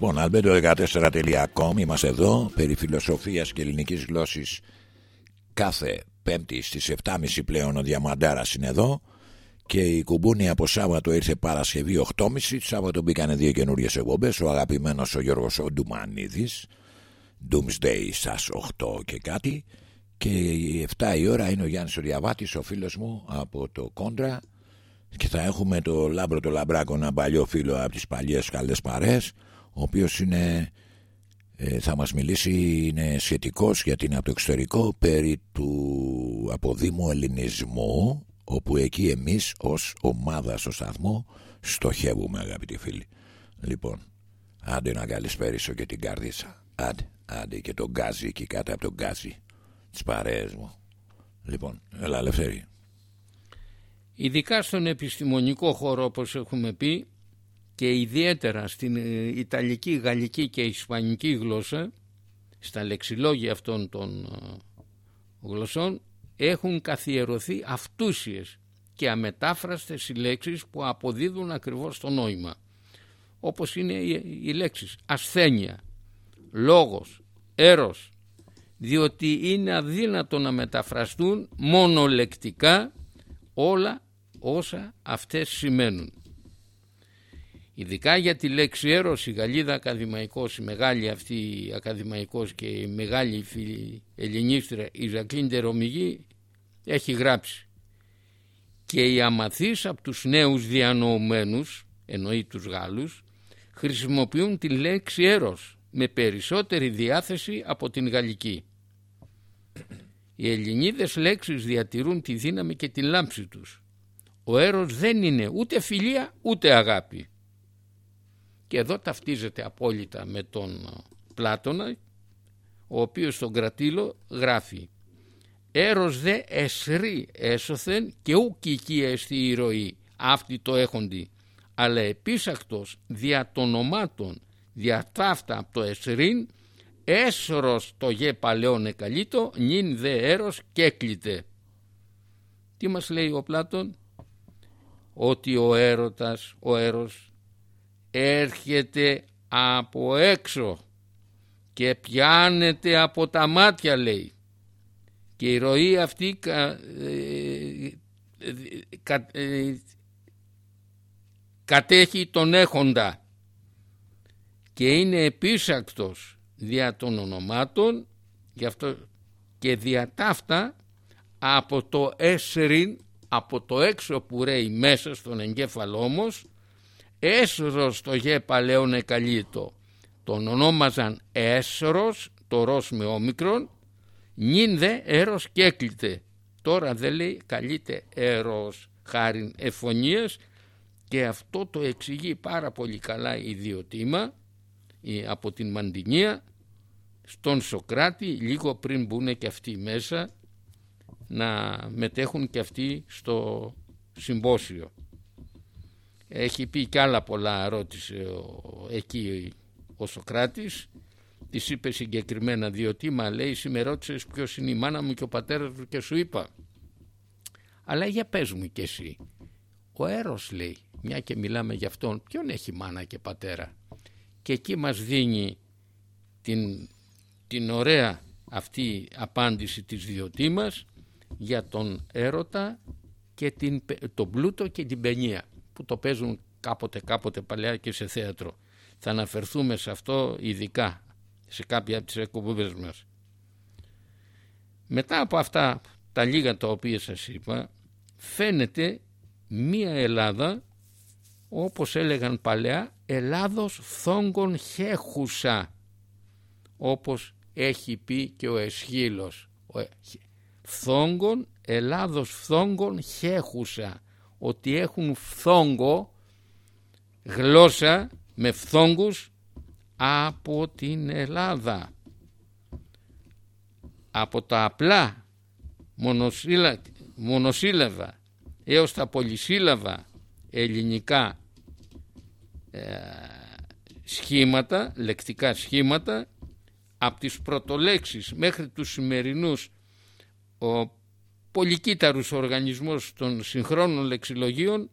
Λοιπόν, albedo14.com είμαστε εδώ, περί φιλοσοφίας και ελληνικής γλώσσης κάθε πέμπτη στις 7.30 πλέον ο Διαμαντάρας είναι εδώ και η κουμπούνη από Σάββατο ήρθε Παρασκευή 8.30 Σάββατο μπήκανε δύο καινούριες εκπομπές ο αγαπημένος ο Γιώργος ο Ντουμανίδης Doomsday σας 8 και κάτι και οι 7 η ώρα είναι ο Γιάννης ο Διαβάτης ο φίλος μου από το Κόντρα και θα έχουμε το Λάμπρο το Λαμπράκο ένα παλιό φίλο από τις παλιές καλές παρέες ο οποίος είναι ε, θα μας μιλήσει είναι σχετικός γιατί είναι από το εξωτερικό περί του αποδήμου ελληνισμού όπου εκεί εμείς ως ομάδα στο σταθμό στοχεύουμε αγαπητοί φίλοι. Λοιπόν άντε να καλησπερίσω και την Καρδίτσα άντε, άντε και τον Γκάζι εκεί κάτω από τον Γκάζι. Τις παρέες μου. Λοιπόν έλα Λευτέρη Ειδικά στον επιστημονικό χώρο όπως έχουμε πει και ιδιαίτερα στην ε, Ιταλική, Γαλλική και Ισπανική γλώσσα στα λεξιλόγια αυτών των ε, γλωσσών έχουν καθιερωθεί αυτούσιες και αμετάφραστες οι λέξεις που αποδίδουν ακριβώς το νόημα όπως είναι οι, οι λέξεις ασθένεια, λόγος, έρος διότι είναι αδύνατο να μεταφραστούν μονολεκτικά όλα όσα αυτές σημαίνουν. Ειδικά για τη λέξη έρος η Γαλλίδα ακαδημαϊκός, η μεγάλη αυτή ακαδημαϊκός και η μεγάλη φίλη ελληνίστρια η Ζακλίν Τερομιγή έχει γράψει και οι αμαθείς από τους νέους διανοουμένους, εννοεί τους Γάλλους, χρησιμοποιούν τη λέξη έρος με περισσότερη διάθεση από την γαλλική. Οι Ελληνίδες λέξεις διατηρούν τη δύναμη και τη λάμψη τους. Ο έρος δεν είναι ούτε φιλία ούτε αγάπη. Και εδώ ταυτίζεται απόλυτα με τον Πλάτωνα, ο οποίος στον κρατήλο γράφει «Έρος δε εσρή έσωθεν και ουκ εκεί εστι η ροή, αυτή το έχοντι, αλλά επίσακτος δια των ονομάτων δια ταύτα από το εσρίν, έσρος το γε παλαιόν εκαλείτο, νυν δε έρος και έκλειτε». Τι μας λέει ο Πλάτων; Ότι ο έρωτας, ο έρος, έρχεται από έξω και πιάνεται από τα μάτια λέει. Και η ροή αυτή κα, ε, κα, ε, κατέχει τον έχοντα. Και είναι επίσακτος δια των ονομάτων γι αυτό και δια ταύτα από το έσριν από το έξω που ρέει μέσα στον εγκέφαλο όμως έσρος το γε παλαιόν εκαλείτο. Τον ονόμαζαν έσρος το ρος με όμικρον. Νυν δε έρος και έκλειτε τώρα δεν λέει καλείται έρος χάριν εφωνίας. Και αυτό το εξηγεί πάρα πολύ καλά η Διωτήμα η- από την Μαντινία στον Σοκράτη λίγο πριν μπουν και αυτοί μέσα να μετέχουν και αυτοί στο συμπόσιο. Έχει πει κι άλλα πολλά ρώτησε ο, εκεί ο Σοκράτης. Της είπε συγκεκριμένα διότι μα λέει εσύ με ρώτησες ποιος είναι η μάνα μου και ο πατέρας μου και σου είπα αλλά για πες μου κι εσύ. Ο Έρος λέει μια και μιλάμε για αυτόν ποιον έχει μάνα και πατέρα; Και εκεί μας δίνει την, την ωραία αυτή απάντηση της διωτή μας για τον έρωτα και την, πε- τον πλούτο και την παινία που το παίζουν κάποτε κάποτε παλιά και σε θέατρο. Θα αναφερθούμε σε αυτό ειδικά σε κάποια από τις εκπομπές μας. Μετά από αυτά τα λίγα τα οποία σας είπα φαίνεται μία Ελλάδα όπως έλεγαν παλαιά Ελλάδος φθόγκων χέχουσα όπως έχει πει και ο Εσχύλος ο Ε- φθόγκων Ελλάδος φθόγκων χέχουσα ότι έχουν φθόγκο γλώσσα με φθόγκους από την Ελλάδα. Από τα απλά μονοσύλλα, μονοσύλλαβα έως τα πολυσύλλαβα ελληνικά ε, σχήματα, λεκτικά σχήματα από τις πρωτολέξεις μέχρι τους σημερινούς ο πολυκύτταρους οργανισμούς των συγχρόνων λεξιλογίων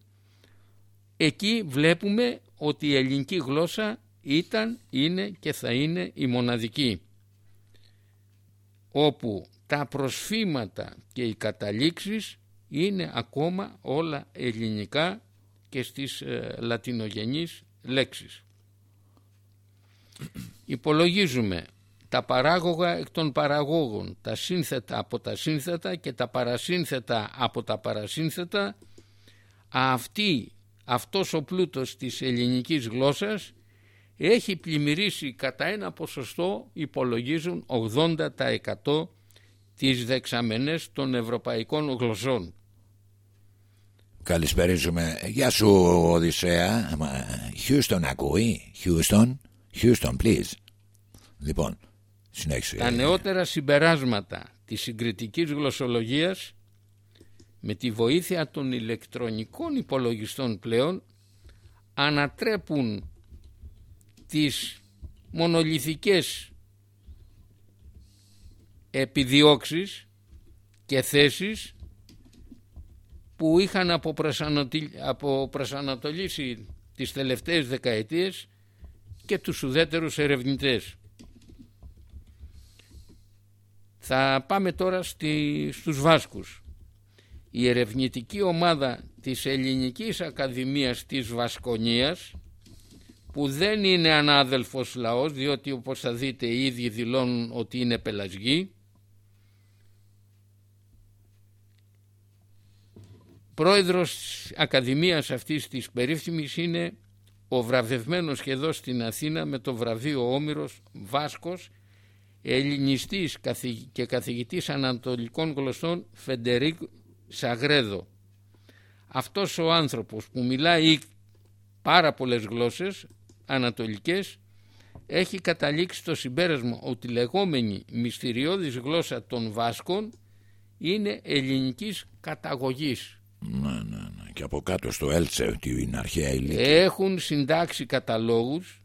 εκεί βλέπουμε ότι η ελληνική γλώσσα ήταν, είναι και θα είναι η μοναδική όπου τα προσφήματα και οι καταλήξεις είναι ακόμα όλα ελληνικά και στις ε, λατινογενείς λέξεις. Υπολογίζουμε τα παράγωγα εκ των παραγόγων, τα σύνθετα από τα σύνθετα και τα παρασύνθετα από τα παρασύνθετα. Αυτή, αυτός ο πλούτος της ελληνικής γλώσσας έχει πλημμυρίσει κατά ένα ποσοστό υπολογίζουν 80% τις δεξαμενές των ευρωπαϊκών γλωσσών. Καλησπέριζουμε. Γεια σου Οδυσσέα. Χιούστον ακούει. Χιούστον. Χιούστον, please. Λοιπόν, συνέχισε. Τα νεότερα συμπεράσματα της συγκριτικής γλωσσολογίας με τη βοήθεια των ηλεκτρονικών υπολογιστών πλέον ανατρέπουν τις μονολυθικές επιδιώξεις και θέσεις που είχαν αποπροσανατολ- αποπροσανατολίσει τις τελευταίες δεκαετίες και τους ουδέτερους ερευνητές. Θα πάμε τώρα στη, στους Βάσκους. Η ερευνητική ομάδα της Ελληνικής Ακαδημίας της Βασκονίας που δεν είναι ανάδελφος λαός διότι όπως θα δείτε οι ίδιοι δηλώνουν ότι είναι πελασγοί πρόεδρος της Ακαδημίας αυτής της περίφημης είναι ο βραβευμένος και εδώ στην Αθήνα με το βραβείο Όμηρος Βάσκος ελληνιστής καθη- και καθηγητής ανατολικών γλωσσών Φεντερίκ Σαγρέδο. Αυτός ο άνθρωπος που μιλάει πάρα πολλές γλώσσες ανατολικές έχει καταλήξει στο συμπέρασμα ότι η λεγόμενη μυστηριώδης γλώσσα των Βάσκων είναι ελληνικής καταγωγής. Ναι, ναι, ναι. Και από κάτω στο Έλτσε, ότι είναι αρχαία ηλικία. Έχουν συντάξει καταλόγους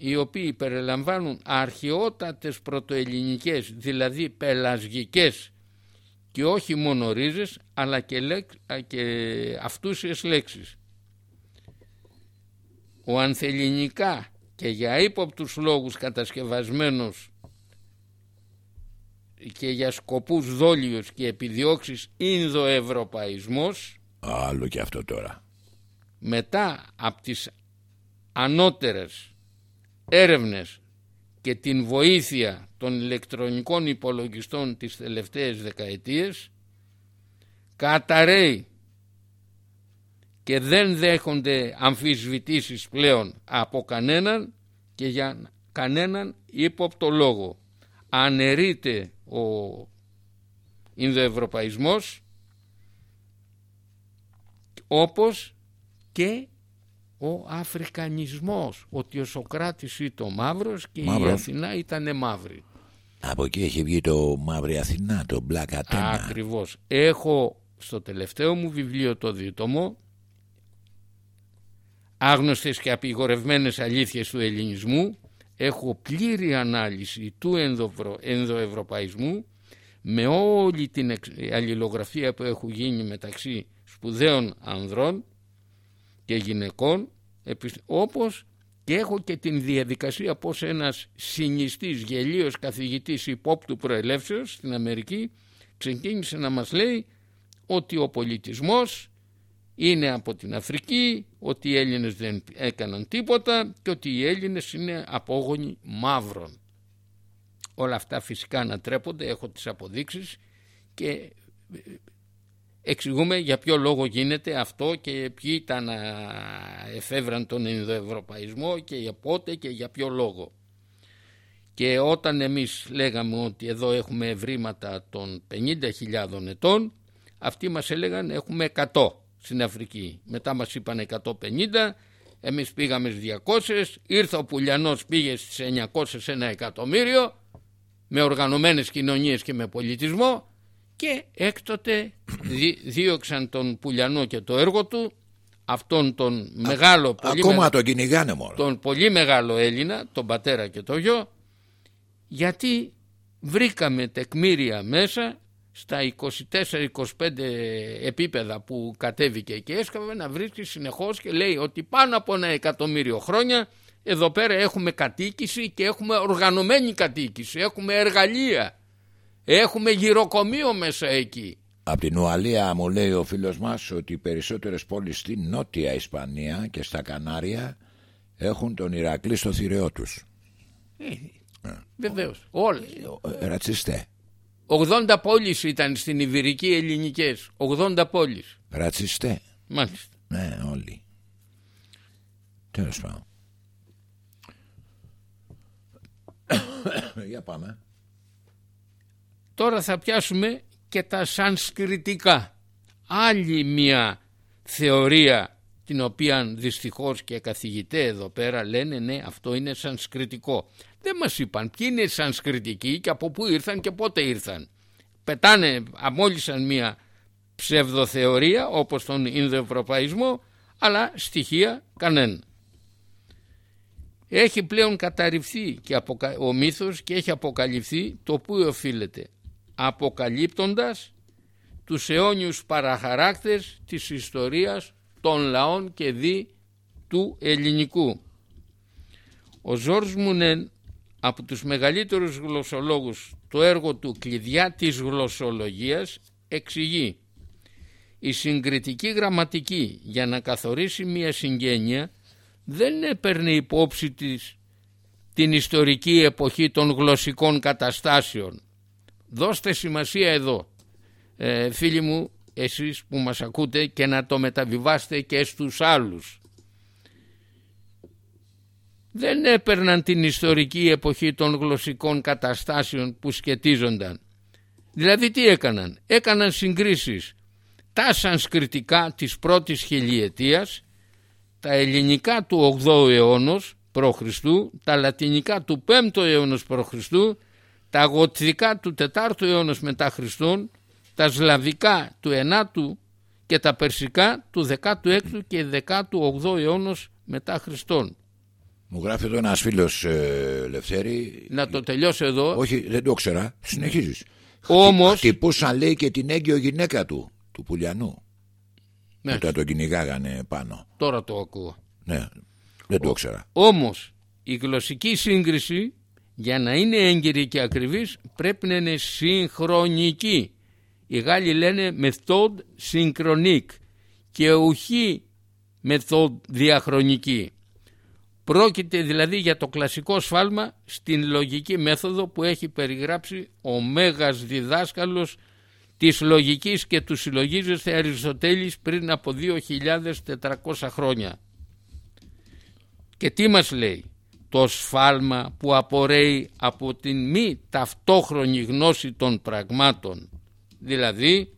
οι οποίοι περιλαμβάνουν αρχαιότατες πρωτοελληνικές, δηλαδή πελασγικές και όχι μόνο ρίζες, αλλά και, λέξ, α, και αυτούσιες λέξεις. Ο ανθελληνικά και για ύποπτους λόγους κατασκευασμένος και για σκοπούς δόλιος και επιδιώξεις Ινδοευρωπαϊσμός Άλλο και αυτό τώρα. μετά από τις ανώτερες έρευνες και την βοήθεια των ηλεκτρονικών υπολογιστών τις τελευταίες δεκαετίες καταραίει και δεν δέχονται αμφισβητήσεις πλέον από κανέναν και για κανέναν ύποπτο λόγο. Αναιρείται ο Ινδοευρωπαϊσμός όπως και ο Αφρικανισμός ότι ο Σοκράτης ήταν μαύρος και η Μαύρος. Αθηνά ήταν μαύρη Από εκεί έχει βγει το Μαύρη Αθηνά, το Black Athena. Ακριβώς. Έχω στο τελευταίο μου βιβλίο το δίτομο άγνωστες και απειγορευμένες αλήθειες του ελληνισμού έχω πλήρη ανάλυση του ενδοβρο- ενδοευρωπαϊσμού με όλη την εξ- αλληλογραφία που έχουν γίνει μεταξύ σπουδαίων ανδρών και γυναικών επισ- όπως και έχω και την διαδικασία πως ένας συνιστής γελίος καθηγητής υπόπτου προελεύσεως στην Αμερική ξεκίνησε να μας λέει ότι ο πολιτισμός είναι από την Αφρική, ότι οι Έλληνες δεν έκαναν τίποτα και ότι οι Έλληνες είναι απόγονοι μαύρων. Όλα αυτά φυσικά ανατρέπονται, έχω τις αποδείξεις και ε, εξηγούμε για ποιο λόγο γίνεται αυτό και ποιοι ήταν α, εφεύραν τον Ινδοευρωπαϊσμό και για πότε και για ποιο λόγο. Και όταν εμείς λέγαμε ότι εδώ έχουμε ευρήματα των 50.000 ετών, αυτοί μας έλεγαν έχουμε 100 στην Αφρική. Μετά μας είπαν 150, εμείς πήγαμε στις 200, ήρθε ο Πουλιανός πήγε στις 900 σε ένα εκατομμύριο, με οργανωμένες κοινωνίες και με πολιτισμό και έκτοτε δι- δίωξαν τον Πουλιανό και το έργο του, αυτόν τον μεγάλο, πολύ Ακόμα μεγα- τον κυνηγάνε μόνο. τον πολύ μεγάλο Έλληνα, τον πατέρα και το γιο, γιατί βρήκαμε τεκμήρια μέσα στα 24-25 επίπεδα που κατέβηκε και έσκαβε να βρίσκει συνεχώς και λέει ότι πάνω από ένα εκατομμύριο χρόνια εδώ πέρα έχουμε κατοίκηση και έχουμε οργανωμένη κατοίκηση, έχουμε εργαλεία, έχουμε γυροκομείο μέσα εκεί. Από την Ουαλία μου λέει ο φίλος μας ότι οι περισσότερες πόλεις στην Νότια Ισπανία και στα Κανάρια έχουν τον Ηρακλή στο θηρεό τους. Βεβαίως, όλες. Ε, Ρατσιστέ. 80 πόλεις ήταν στην Ιβηρική ελληνικές, 80 πόλεις. Ρατσιστέ. Μάλιστα. Ναι, όλοι. Τέλος πάντων. [COUGHS] Για πάμε. Τώρα θα πιάσουμε και τα σανσκριτικά. Άλλη μια θεωρία την οποία δυστυχώς και καθηγητέ εδώ πέρα λένε ναι αυτό είναι σανσκριτικό. Δεν μας είπαν ποιοι είναι σανσκριτικοί και από πού ήρθαν και πότε ήρθαν. Πετάνε, αμόλυσαν μια ψευδοθεωρία όπως τον Ινδοευρωπαϊσμό αλλά στοιχεία κανένα. Έχει πλέον καταρριφθεί και αποκα... ο μύθος και έχει αποκαλυφθεί το που οφείλεται αποκαλύπτοντας τους αιώνιους παραχαράκτες της ιστορίας των λαών και δι του ελληνικού. Ο Ζόρς Μουνέν από τους μεγαλύτερους γλωσσολόγους το έργο του «Κλειδιά της γλωσσολογίας» εξηγεί η συγκριτική γραμματική για να καθορίσει μια συγγένεια δεν έπαιρνε υπόψη της την ιστορική εποχή των γλωσσικών καταστάσεων. Δώστε σημασία εδώ, ε, φίλοι μου, εσείς που μας ακούτε και να το μεταβιβάστε και στους άλλους. Δεν έπαιρναν την ιστορική εποχή των γλωσσικών καταστάσεων που σχετίζονταν. Δηλαδή τι έκαναν, έκαναν συγκρίσεις τα σανσκριτικά της πρώτης χιλιετίας, τα ελληνικά του 8ου αιώνος π.Χ., τα λατινικά του 5ου αιώνος π.Χ., τα γοτθικά του 4ου αιώνος μετά Χριστόν, τα σλαβικά του 9ου και τα περσικά του 16ου και 18ου αιώνος μετά Χριστόν. Μου γράφει εδώ ένας φίλος ε, Λευθέρη. Να το τελειώσω εδώ. Όχι, δεν το ήξερα. Συνεχίζεις. Όμως- Χτυπούσαν λέει και την έγκυο γυναίκα του, του Πουλιανού. Ναι, Όταν τον κυνηγάγανε πάνω. τώρα το ακούω. Ναι, δεν το ήξερα. Όμως η γλωσσική σύγκριση για να είναι έγκυρη και ακριβής πρέπει να είναι συγχρονική. Οι Γάλλοι λένε method synchronique και όχι method διαχρονική. Πρόκειται δηλαδή για το κλασικό σφάλμα στην λογική μέθοδο που έχει περιγράψει ο μέγας διδάσκαλος της λογικής και του συλλογίζεστε Αριστοτέλης πριν από 2.400 χρόνια. Και τι μας λέει; Το σφάλμα που απορρέει από την μη ταυτόχρονη γνώση των πραγμάτων. Δηλαδή,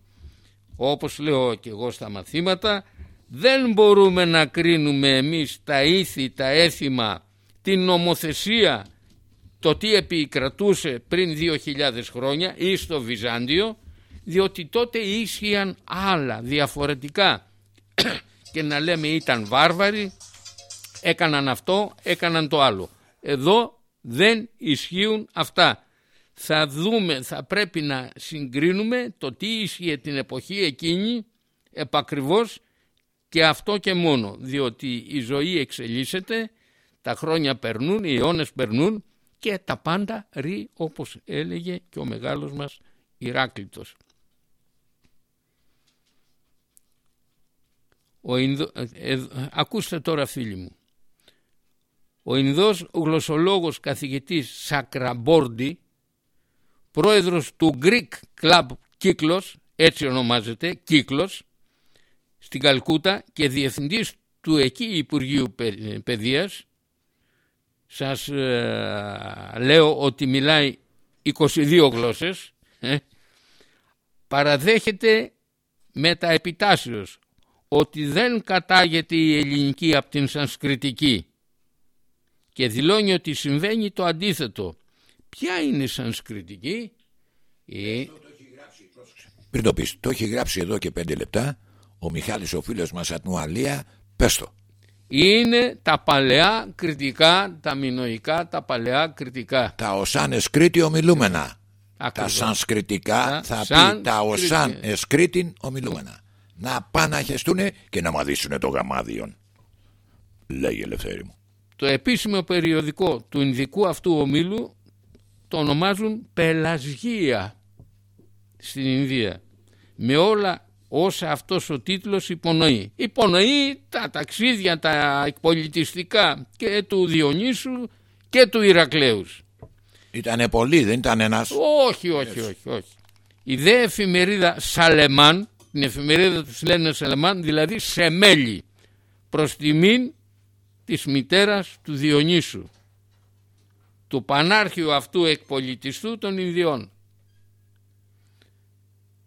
όπως λέω και εγώ στα μαθήματα, δεν μπορούμε να κρίνουμε εμείς τα ήθη, τα έθιμα, την νομοθεσία, το τι επικρατούσε πριν 2.000 χρόνια ή στο Βυζάντιο, διότι τότε ίσχυαν άλλα διαφορετικά. [COUGHS] Και να λέμε ήταν βάρβαροι, έκαναν αυτό, έκαναν το άλλο. Εδώ δεν ισχύουν αυτά. Θα δούμε, θα πρέπει να συγκρίνουμε το τι ίσχυε την εποχή εκείνη επακριβώς και αυτό και μόνο, διότι η ζωή εξελίσσεται, τα χρόνια περνούν, οι αιώνες περνούν και τα πάντα ρί όπως έλεγε και ο μεγάλος μας Ηράκλητος. Ο Ινδο... Ε, ε, ακούστε τώρα φίλοι μου. Ο Ινδός γλωσσολόγος καθηγητής Σακραμπόρντι, πρόεδρος του Greek Club Κύκλος, έτσι ονομάζεται, Κύκλος, στην Καλκούτα και διευθυντής του εκεί Υπουργείου Παιδείας, σας ε, λέω ότι μιλάει 22 γλώσσες, ε, παραδέχεται με τα επιτάσεως ότι δεν κατάγεται η ελληνική από την σανσκριτική και δηλώνει ότι συμβαίνει το αντίθετο. Ποια είναι η σανσκριτική; Η... Πριν το πεις, το έχει γράψει εδώ και πέντε λεπτά ο Μιχάλης ο φίλος μας από την Ουαλία, πες το. Είναι τα παλαιά κριτικά, τα μινοϊκά, τα παλαιά κριτικά. Τα οσάν εσκρίτη ομιλούμενα. Τα σανσκριτικά Τα θα σαν πει τα οσάν σκρίτη. εσκρίτην ομιλούμενα. Να πάνε να χεστούνε και να μαδίσουνε το γαμάδιον. Λέγει ελευθέρη μου. Το επίσημο περιοδικό του Ινδικού αυτού ομίλου το ονομάζουν Πελασγία στην Ινδία. Με όλα όσα αυτός ο τίτλος υπονοεί. Υπονοεί τα ταξίδια, τα εκπολιτιστικά και του Διονύσου και του Ηρακλέους. Ήτανε πολλοί, δεν ήταν ένας. Όχι, όχι, όχι, όχι. Η δε εφημερίδα Σαλεμάν, την εφημερίδα τους λένε Σαλεμάν, δηλαδή Σεμέλη, προς τιμήν της μητέρας του Διονύσου, του πανάρχιου αυτού εκπολιτιστού των Ινδιών.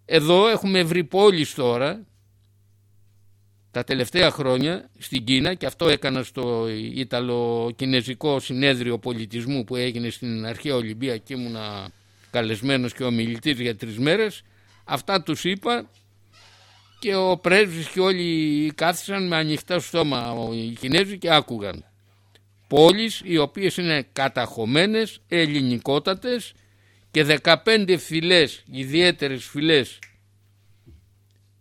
Εδώ έχουμε βρει πόλεις τώρα, τα τελευταία χρόνια στην Κίνα και αυτό έκανα στο Ιταλο-Κινέζικο Συνέδριο Πολιτισμού που έγινε στην αρχαία Ολυμπία και ήμουνα καλεσμένος και ομιλητής για τρεις μέρες αυτά τους είπα και ο πρέσβης και όλοι κάθισαν με ανοιχτά στόμα. Οι Κινέζοι και άκουγαν. Πόλεις οι οποίες είναι καταχωμένες, ελληνικότατες και 15 φυλές, ιδιαίτερες φυλές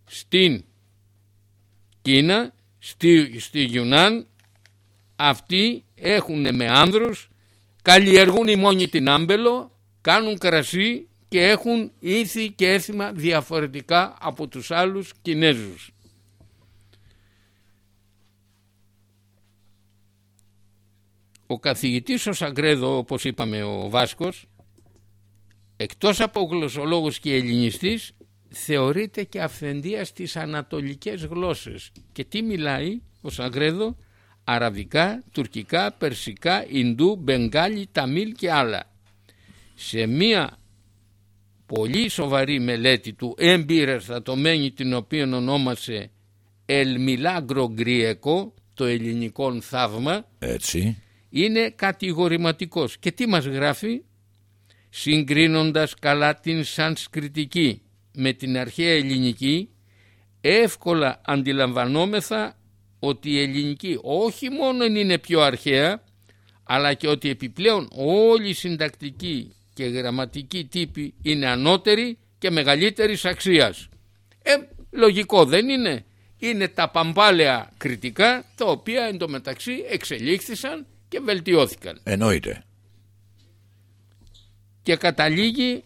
στην Κίνα, στη, στη Γιουνάν. Αυτοί έχουν με άνδρους, καλλιεργούν οι μόνοι την άμπελο, κάνουν κρασί και έχουν ήθη και έθιμα διαφορετικά από τους άλλους Κινέζους. Ο καθηγητής ο Σαγκρέδο, όπως είπαμε ο Βάσκος, εκτός από γλωσσολόγος και ελληνιστής, θεωρείται και αυθεντία στις ανατολικές γλώσσες. Και τι μιλάει ο Σαγκρέδο, αραβικά, τουρκικά, περσικά, Ινδού, Μπενγκάλι, Ταμίλ και άλλα. Σε μία πολύ σοβαρή μελέτη του εμπειραστατωμένη την οποία ονόμασε El Milagro Griego, το ελληνικό θαύμα, Έτσι. είναι κατηγορηματικός. Και τι μας γράφει, συγκρίνοντας καλά την σανσκριτική με την αρχαία ελληνική, εύκολα αντιλαμβανόμεθα ότι η ελληνική όχι μόνο είναι πιο αρχαία, αλλά και ότι επιπλέον όλοι οι συντακτικοί και γραμματικοί τύποι είναι ανώτεροι και μεγαλύτερης αξίας. Ε, λογικό δεν είναι. Είναι τα παμπάλαια κριτικά τα οποία εντωμεταξύ εξελίχθησαν και βελτιώθηκαν. Εννοείται. Και καταλήγει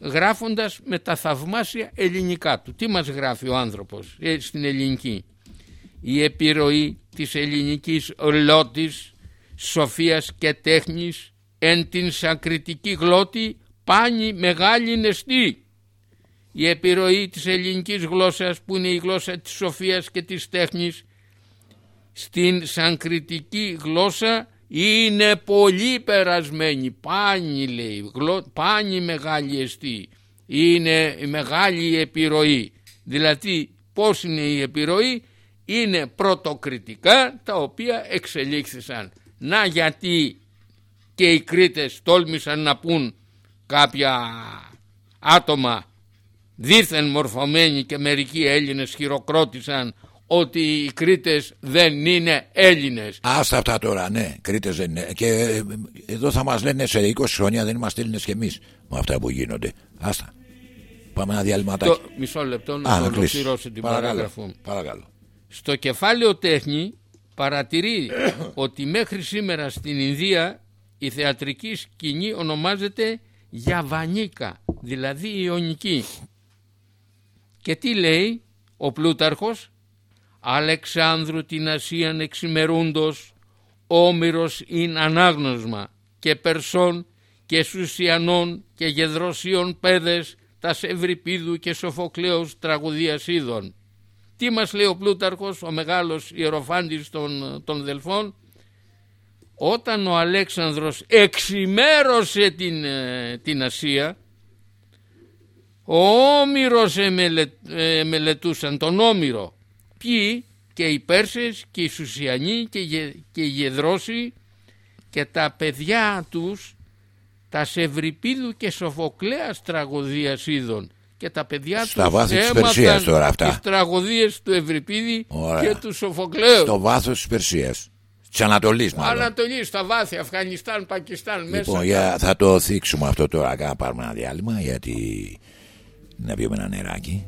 γράφοντας με τα θαυμάσια ελληνικά του. Τι μας γράφει ο άνθρωπος ε, στην ελληνική; Η επιρροή της ελληνικής γλώτης, σοφίας και τέχνης εν την σακριτική γλώτη πάνει μεγάλη νεστή. Η επιρροή της ελληνικής γλώσσας που είναι η γλώσσα της σοφίας και της τέχνης στην σανκριτική γλώσσα είναι πολύ περασμένη. Πάνι λέει, γλω... πάνι μεγάλη εστί. είναι η μεγάλη επιρροή. Δηλαδή πώς είναι η επιρροή; Είναι πρωτοκριτικά τα οποία εξελίχθησαν. Να γιατί και οι Κρήτες τόλμησαν να πούν κάποια άτομα δίθεν μορφωμένοι και μερικοί Έλληνες χειροκρότησαν ότι οι Κρήτες δεν είναι Έλληνες. Άστα αυτά τώρα, ναι, Κρήτες δεν είναι. Και ε, εδώ θα μας λένε σε 20 χρόνια δεν είμαστε Έλληνες και εμείς με αυτά που γίνονται. Άστα. Πάμε ένα διαλυματάκι. Το, μισό λεπτό να Α, να κλείσεις. ολοκληρώσω την Παρακαλώ. παράγραφό μου. Παρακαλώ. Στο κεφάλαιο τέχνη παρατηρεί [COUGHS] ότι μέχρι σήμερα στην Ινδία η θεατρική σκηνή ονομάζεται Γιαβανίκα, δηλαδή Ιωνική. Και τι λέει ο Πλούταρχος; Αλεξάνδρου την Ασίαν εξημερούντος όμηρος ειν ανάγνωσμα και Περσών και Σουσιανών και Γεδροσίων πέδες τα Ευρυπίδου και Σοφοκλέους τραγουδίας είδων. Τι μας λέει ο Πλούταρχος, ο μεγάλος ιεροφάντης των, των Δελφών, όταν ο Αλέξανδρος εξημέρωσε την, ε, την Ασία, ο Όμηρος εμελε, ε, μελετούσαν τον Όμηρο. Ποιοι; Και οι Πέρσες και οι Σουσιανοί και, οι Γε- και οι Γεδρόσοι και τα παιδιά τους τα Σευρυπίδου και Σοφοκλέας τραγωδίας είδων και τα παιδιά Στα τους βάθη της έμαθαν Περσίας τώρα αυτά. τις τραγωδίες του Ευρυπίδη Ωραία. και του Σοφοκλέου. Στο βάθος της Περσίας. Της Ανατολής μάλλον. Ανατολής, στα βάθη, Αφγανιστάν, Πακιστάν, Λοιπόν, μέσα. για, θα το θίξουμε αυτό τώρα. Να πάρουμε ένα διάλειμμα γιατί να πιούμε ένα νεράκι.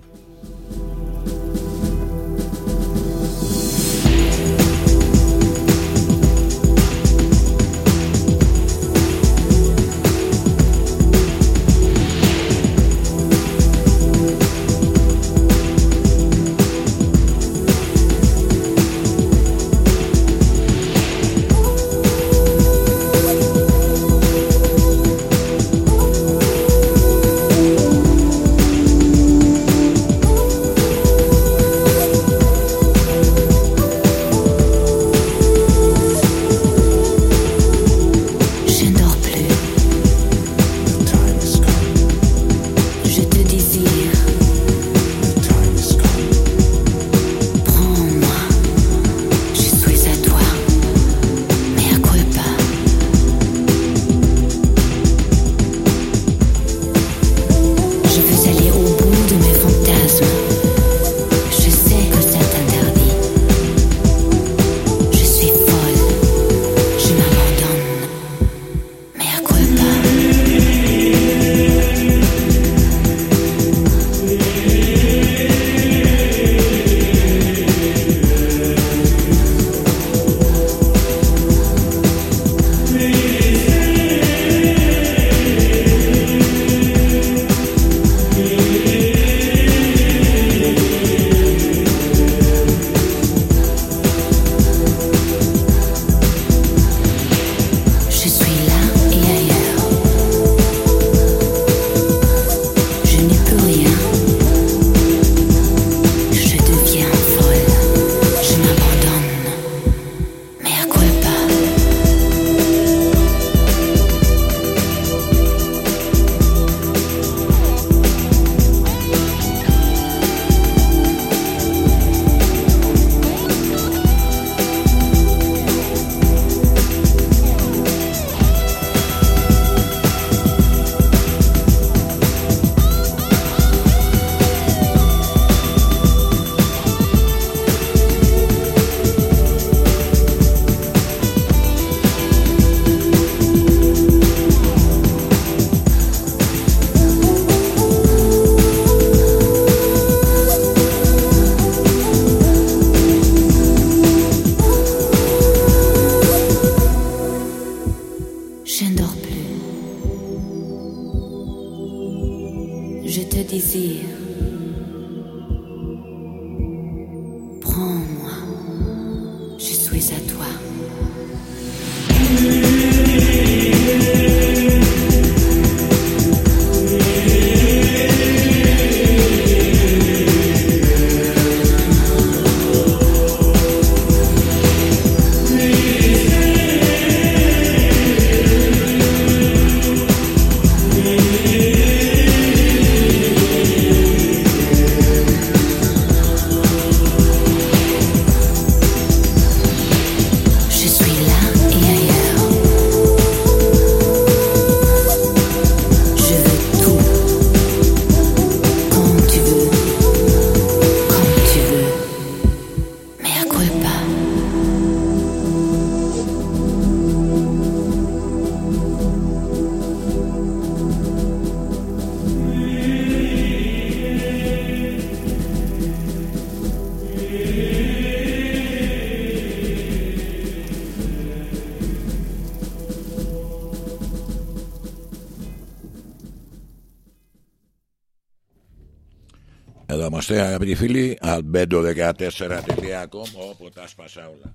Φίλοι albedo14.com Όπου τα σπάσα όλα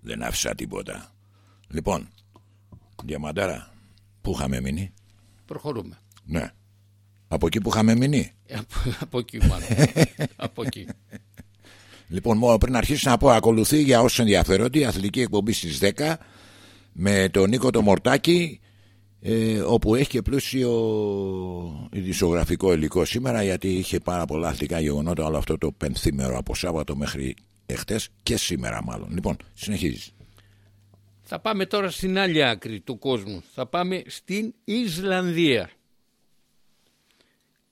Δεν άφησα τίποτα Λοιπόν Διαμαντάρα Πού είχαμε μείνει; Προχωρούμε. Ναι Από εκεί που είχαμε μείνει; Ε, Από, από εκεί μάλλον. [LAUGHS] από εκεί. Λοιπόν, μόνο πριν αρχίσει να πω, ακολουθεί για όσους ενδιαφέρονται η αθλητική εκπομπή στις 10 με τον Νίκο το Μορτάκη, ε, όπου έχει και πλούσιο ειδησιογραφικό υλικό σήμερα, γιατί είχε πάρα πολλά αθλητικά γεγονότα όλο αυτό το πενθήμερο από Σάββατο μέχρι εχθές και σήμερα μάλλον. Λοιπόν, συνεχίζεις. Θα πάμε τώρα στην άλλη άκρη του κόσμου. Θα πάμε στην Ισλανδία.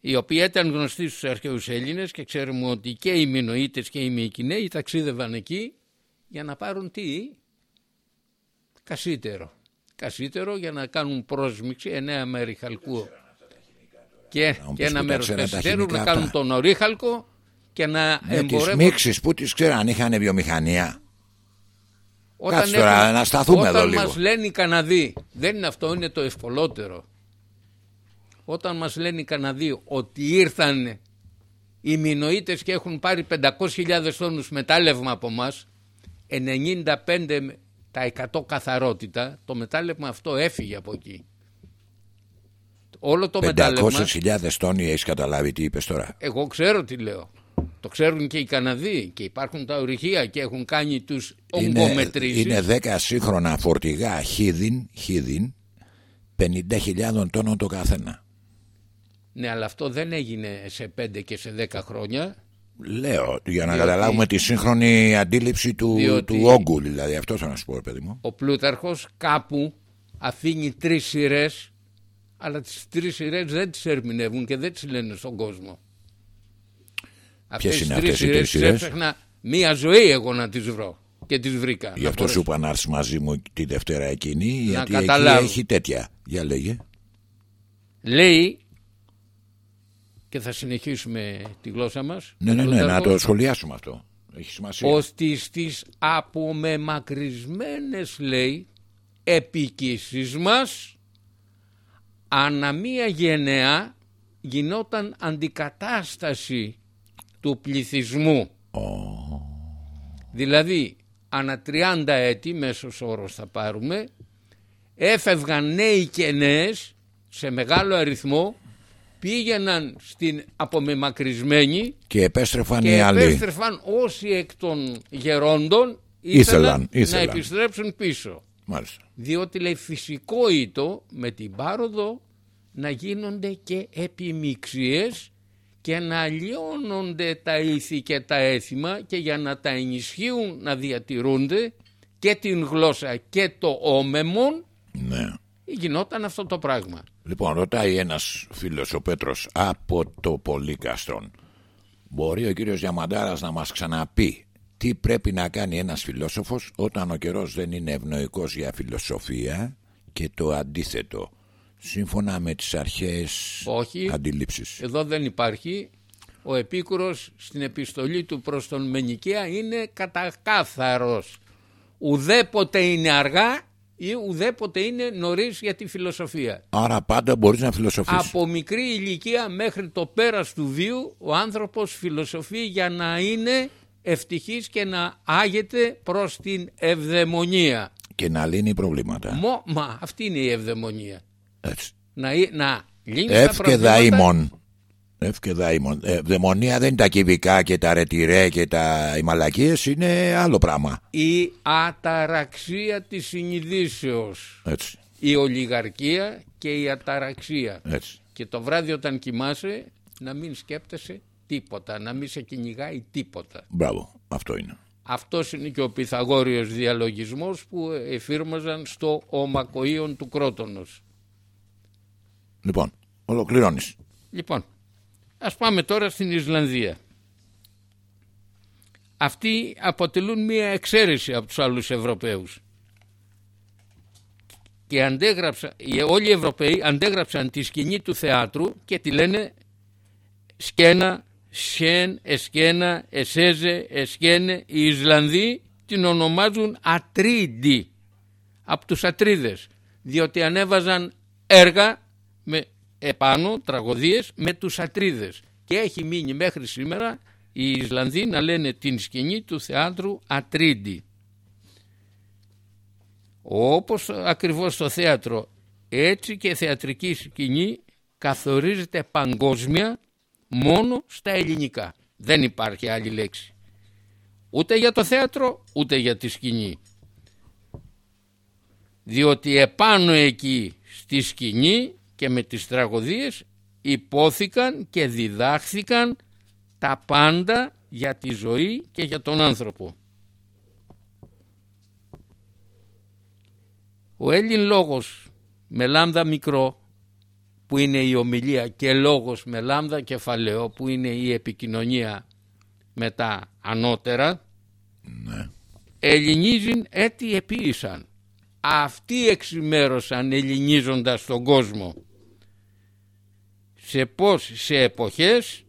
Η οποία ήταν γνωστή στους αρχαίους Έλληνες και ξέρουμε ότι και οι Μινοίτες και οι Μυκηναίοι ταξίδευαν εκεί για να πάρουν τι; Κασίτερο. Κασίτερο για να κάνουν πρόσμιξη εννέα μέρη χαλκού και, μου και πεις ένα που τα μέρος ξέραν τα κασιτέρου χημικά να κάνουν αυτά. τον ορίχαλκο και να Με τις εμπορεύουν μίξεις που τις ξέραν, είχαν βιομηχανία. Όταν Κάτσε τώρα, να σταθούμε όταν εδώ λίγο. μας λένε οι Καναδοί, δεν είναι αυτό, είναι το ευκολότερο. Όταν μας λένε οι Καναδοί ότι ήρθαν οι Μινοίτες και έχουν πάρει 500.000 τόνους μετάλλευμα από μας, 95% τα 100 καθαρότητα, το μετάλλευμα αυτό έφυγε από εκεί. Όλο το μετάλλευμα, 500.000 τόνοι έχεις καταλάβει τι είπες τώρα; εγώ ξέρω τι λέω. Το ξέρουν και οι Καναδοί και υπάρχουν τα ορυχεία και έχουν κάνει τους Είναι, ογκομετρήσεις. είναι 10 σύγχρονα φορτηγά χίδιν, χίδιν 50.000 τόνων το καθένα. Ναι, αλλά αυτό δεν έγινε σε 5 και σε 10 χρόνια. Λέω για να Διότι- καταλάβουμε τη σύγχρονη αντίληψη του, Διότι- του όγκου, δηλαδή αυτό θα να σου πω, ρε παιδί μου. Ο Πλούταρχος κάπου αφήνει τρεις σειρές, αλλά τις τρεις σειρές δεν τις ερμηνεύουν και δεν τις λένε στον κόσμο. Ποιες είναι τις αυτές οι τρεις τις σειρές; Έψαχνα μία ζωή εγώ να τις βρω και τις βρήκα. Γι' Να αυτό σου μπορέσω. είπα να έρθεις μαζί μου τη Δευτέρα εκείνη, γιατί εκεί καταλάβω. έχει τέτοια. Για λέγε. Λέει και θα συνεχίσουμε τη γλώσσα μας. Ναι, ο ναι, ναι, να Πλούταρχος, το σχολιάσουμε αυτό. Έχει σημασία. ότι στις απομεμακρυσμένες λέει επικίσεις μας ανά μία γενεά γινόταν αντικατάσταση του πληθυσμού. Δηλαδή ανά 30 έτη μέσος όρος θα πάρουμε έφευγαν νέοι και νέες σε μεγάλο αριθμό πήγαιναν στην απομεμακρυσμένη Και επέστρεφαν και οι άλλοι. επέστρεφαν όσοι εκ των γερόντων Ήθελαν, ήθελαν, ήθελαν. να επιστρέψουν πίσω. Μάλιστα. Διότι λέει φυσικό ήτο με την πάροδο να γίνονται και επιμιξίες και να λιώνονται τα ήθη και τα έθιμα και για να τα ενισχύουν να διατηρούνται και την γλώσσα και το όμεμον Ναι. Γινόταν αυτό το πράγμα. Λοιπόν, ρωτάει ένας φίλος ο Πέτρος από το Πολύκαστρον. Μπορεί ο κύριος Διαμαντάρας να μας ξαναπεί τι πρέπει να κάνει ένας φιλόσοφος όταν ο καιρός δεν είναι ευνοϊκός για φιλοσοφία και το αντίθετο, σύμφωνα με τις αρχαίες Όχι. αντιλήψεις. Εδώ δεν υπάρχει. Ο Επίκουρος στην επιστολή του προς τον Μενικαία είναι κατακάθαρος. Ουδέποτε είναι αργά ή ουδέποτε είναι νωρίς για τη φιλοσοφία. Άρα πάντα μπορείς να φιλοσοφήσεις. Από μικρή ηλικία μέχρι το πέρας του βίου ο άνθρωπος φιλοσοφεί για να είναι ευτυχής και να άγεται προς την ευδαιμονία. Και να λύνει προβλήματα. Μο, μα αυτή είναι η ευδαιμονία. Έτσι. Να, να λύνεις τα Ευ και προβλήματα δαήμον. Ευ και δαήμον. Ε, δαιμονία δεν είναι τα κυβικά και τα ρετυρέ και τα οι μαλακίες, είναι άλλο πράγμα. η αταραξία της συνειδήσεως, Έτσι. η ολιγαρκία και η αταραξία. Έτσι. Και το βράδυ όταν κοιμάσαι να μην σκέπτεσαι τίποτα, να μην σε κυνηγάει τίποτα. Μπράβο. Αυτό είναι. Αυτός είναι και ο Πυθαγόριος διαλογισμός που εφήρμαζαν στο ομακοίον του Κρότονος. Λοιπόν, ολοκληρώνεις. Λοιπόν, ας πάμε τώρα στην Ισλανδία. Αυτοί αποτελούν μία εξαίρεση από τους άλλους Ευρωπαίους. Και αντέγραψα, οι- όλοι οι Ευρωπαίοι αντέγραψαν τη σκηνή του θεάτρου και τη λένε σκένα, σιέν, εσκένα, εσέζε, εσκένε. Οι Ισλανδοί την ονομάζουν Ατρίντι από τους Ατρίδες διότι ανέβαζαν έργα με επάνω τραγωδίες με τους Ατρίδες και έχει μείνει μέχρι σήμερα οι Ισλανδοί να λένε την σκηνή του θεάτρου Ατρίντι. Όπως ακριβώς το θέατρο έτσι και η θεατρική σκηνή καθορίζεται παγκόσμια μόνο στα ελληνικά. Δεν υπάρχει άλλη λέξη. Ούτε για το θέατρο ούτε για τη σκηνή. Διότι επάνω εκεί στη σκηνή και με τις τραγωδίες υπόθηκαν και διδάχθηκαν τα πάντα για τη ζωή και για τον άνθρωπο. Ο Έλλην λόγος με λάμδα μικρό που είναι η ομιλία και λόγος με λάμδα κεφαλαίο που είναι η επικοινωνία με τα ανώτερα Ναι. ελληνίζουν έτι επίησαν. Αυτοί εξημέρωσαν ελληνίζοντας τον κόσμο. Σε πώς, σε εποχές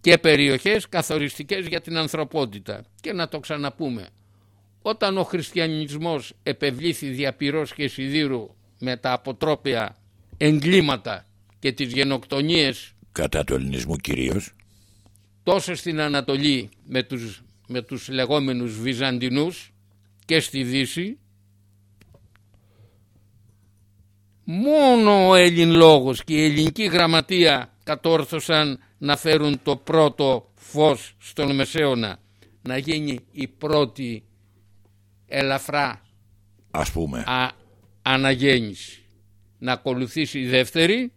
και περιοχές καθοριστικές για την ανθρωπότητα. Και να το ξαναπούμε. Όταν ο χριστιανισμός επευλήθη διαπυρός και σιδήρου με τα αποτρόπια εγκλήματα και τις γενοκτονίες Κατά του ελληνισμού κυρίως. τόσο στην Ανατολή με τους, με τους λεγόμενους Βυζαντινούς και στη Δύση μόνο ο Έλλην λόγος και η ελληνική γραμματεία κατόρθωσαν να φέρουν το πρώτο φως στον Μεσαίωνα να γίνει η πρώτη ελαφρά Ας πούμε. α, αναγέννηση. Να ακολουθήσει η δεύτερη,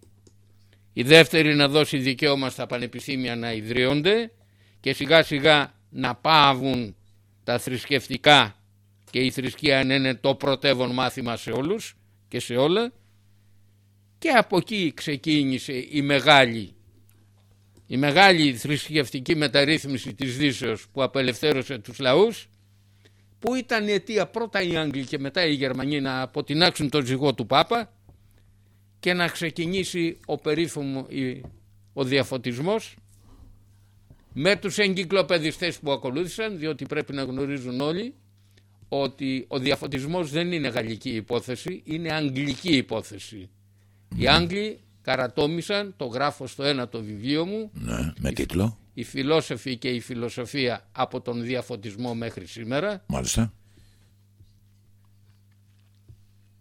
η δεύτερη να δώσει δικαίωμα στα πανεπιστήμια να ιδρύονται και σιγά σιγά να πάβουν τα θρησκευτικά και η θρησκεία να είναι το πρωτεύον μάθημα σε όλους και σε όλα και από εκεί ξεκίνησε η μεγάλη η μεγάλη θρησκευτική μεταρρύθμιση της Δύσεως που απελευθέρωσε τους λαούς που ήταν η αιτία πρώτα οι Άγγλοι και μετά οι Γερμανοί να αποτινάξουν τον ζυγό του Πάπα και να ξεκινήσει ο περίφημο η- ο διαφωτισμός με τους εγκυκλοπαιδιστές που ακολούθησαν διότι πρέπει να γνωρίζουν όλοι ότι ο διαφωτισμός δεν είναι γαλλική υπόθεση, είναι αγγλική υπόθεση. Οι Άγγλοι καρατόμησαν, το γράφω στο ένα το βιβλίο μου, Ναι, με τίτλο. η φιλόσοφοι και η φιλοσοφία από τον διαφωτισμό μέχρι σήμερα Μάλιστα.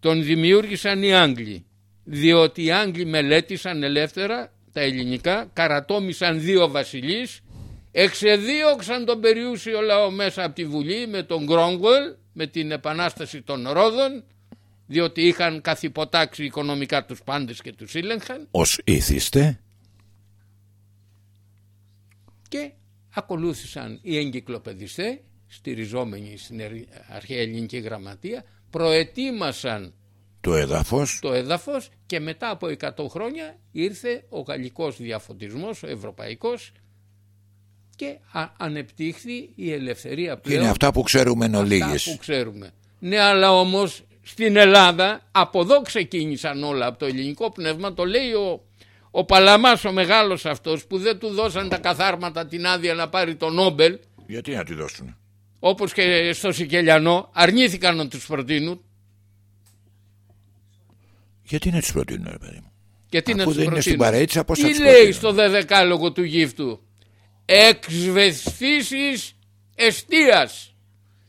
τον δημιούργησαν οι Άγγλοι διότι οι Άγγλοι μελέτησαν ελεύθερα τα ελληνικά καρατόμησαν δύο βασιλείς εξεδίωξαν τον περιούσιο λαό μέσα από τη Βουλή με τον Γκρόγγουελ με την επανάσταση των Ρόδων διότι είχαν καθυποτάξει οικονομικά τους πάντες και τους ήλεγχαν Ως ήθιστε. και ακολούθησαν οι εγκυκλοπαιδιστές στηριζόμενοι στην ερ- αρχαία ελληνική γραμματεία προετοίμασαν Το έδαφος. το έδαφος και μετά από 100 χρόνια ήρθε ο γαλλικός διαφωτισμός, ο ευρωπαϊκός και α- ανεπτύχθη η ελευθερία πλέον. Είναι αυτά που ξέρουμε εν αυτά ολίγης. που ξέρουμε. Ναι, αλλά όμως στην Ελλάδα από εδώ ξεκίνησαν όλα από το ελληνικό πνεύμα. Το λέει ο, ο Παλαμάς ο μεγάλος αυτός που δεν του δώσαν τα καθάρματα την άδεια να πάρει το Νόμπελ Γιατί να τη δώσουν; όπως και στο Σικελιανό αρνήθηκαν να τους προτείνουν Γιατί να τους προτείνουν ρε παιδί μου; Και τι Αφού να τους δεν είναι στην προτείνω. παρέτησα, πώς θα Τι τους λέει προτείνω. στο δεδεκάλογο του γύφτου; Εξβεθύσεις εστίας.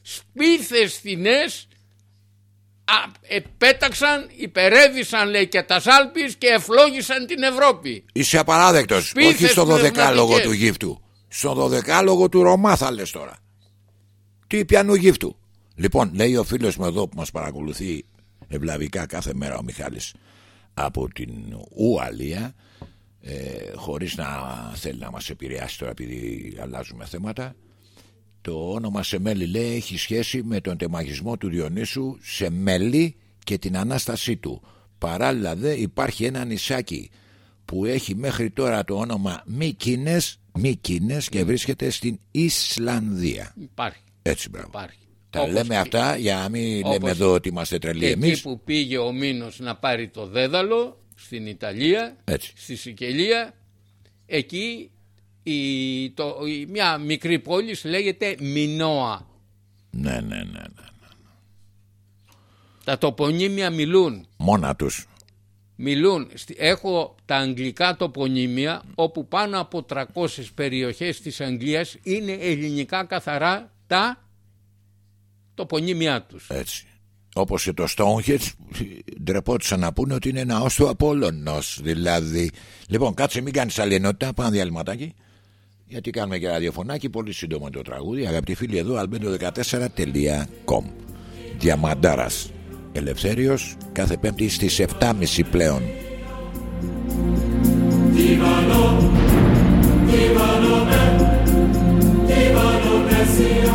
Σπίθες θυνές α, επέταξαν, υπερέβησαν λέει και τα σάλπης και εφλόγησαν την Ευρώπη. Είσαι απαράδεκτος. Σπίθες Όχι στο δωδεκάλογο πνευματικές. του γύφτου. Στο δωδεκάλογο του Ρωμά θα λες τώρα. Τι πιανού γύφτου. Λοιπόν, λέει ο φίλος μου εδώ που μας παρακολουθεί ευλαβικά κάθε μέρα ο Μιχάλης από την Ουαλία ε, χωρίς να θέλει να μας επηρεάσει τώρα επειδή αλλάζουμε θέματα το όνομα Σεμέλη λέει έχει σχέση με τον τεμαγισμό του Διονύσου σε μέλη και την Ανάστασή του. Παράλληλα δε υπάρχει ένα νησάκι που έχει μέχρι τώρα το όνομα Μίκινες, Μίκινες και βρίσκεται στην Ισλανδία. Υπάρχει. Έτσι μπράβο. υπάρχει. Τα Όπως λέμε και- αυτά για να μην όπως λέμε εδώ ότι είμαστε τρελοί Εκεί εμείς. που πήγε ο Μήνος να πάρει το δέδαλο στην Ιταλία, Έτσι. στη Σικελία, εκεί η, το, η- μια μικρή πόλη λέγεται Μινόα. Ναι, ναι, ναι, ναι. Τα τοπονύμια μιλούν. Μόνα τους. Μιλούν, στη- έχω τα αγγλικά τοπονύμια όπου πάνω από 300 περιοχές της Αγγλίας είναι ελληνικά καθαρά τα τοπονύμια τους. Έτσι. Όπως και το Stonehenge, ντρεπόντουσαν να πούνε ότι είναι ναό του Απόλλωνος. Δηλαδή. Λοιπόν, κάτσε, μην κάνεις άλλη ενότητα. Πάμε διαλυματάκι. Γιατί κάνουμε και ραδιοφωνάκι. Πολύ σύντομα το τραγούδι. Αγαπητοί φίλοι, εδώ albedo14.com. Διαμαντάρας. Ελευθέριος κάθε Πέμπτη στις 7.30 πλέον. Αυτό είναι ο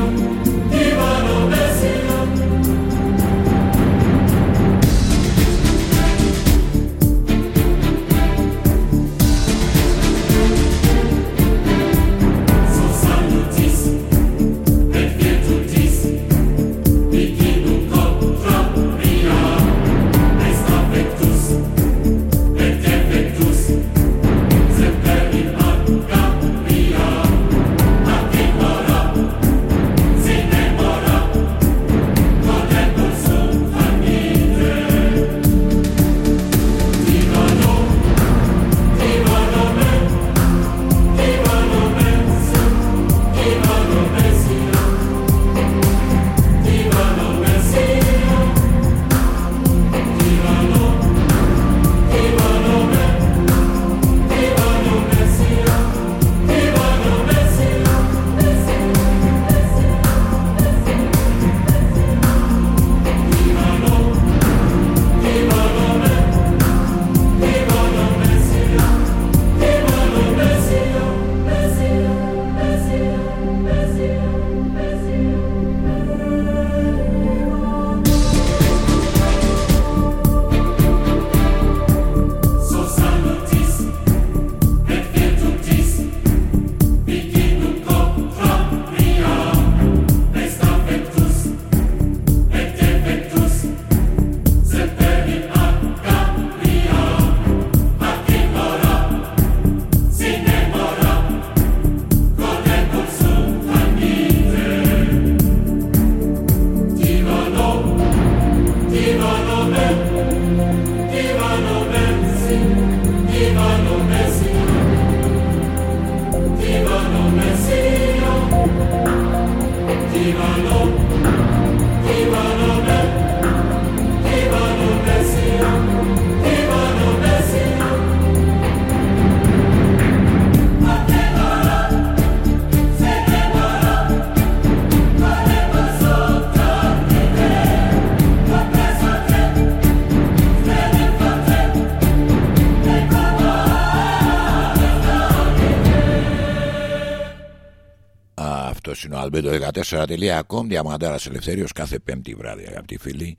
albedo14.com Διαμαντάρα Ελευθέριος κάθε πέμπτη βράδυ αγαπητοί φίλοι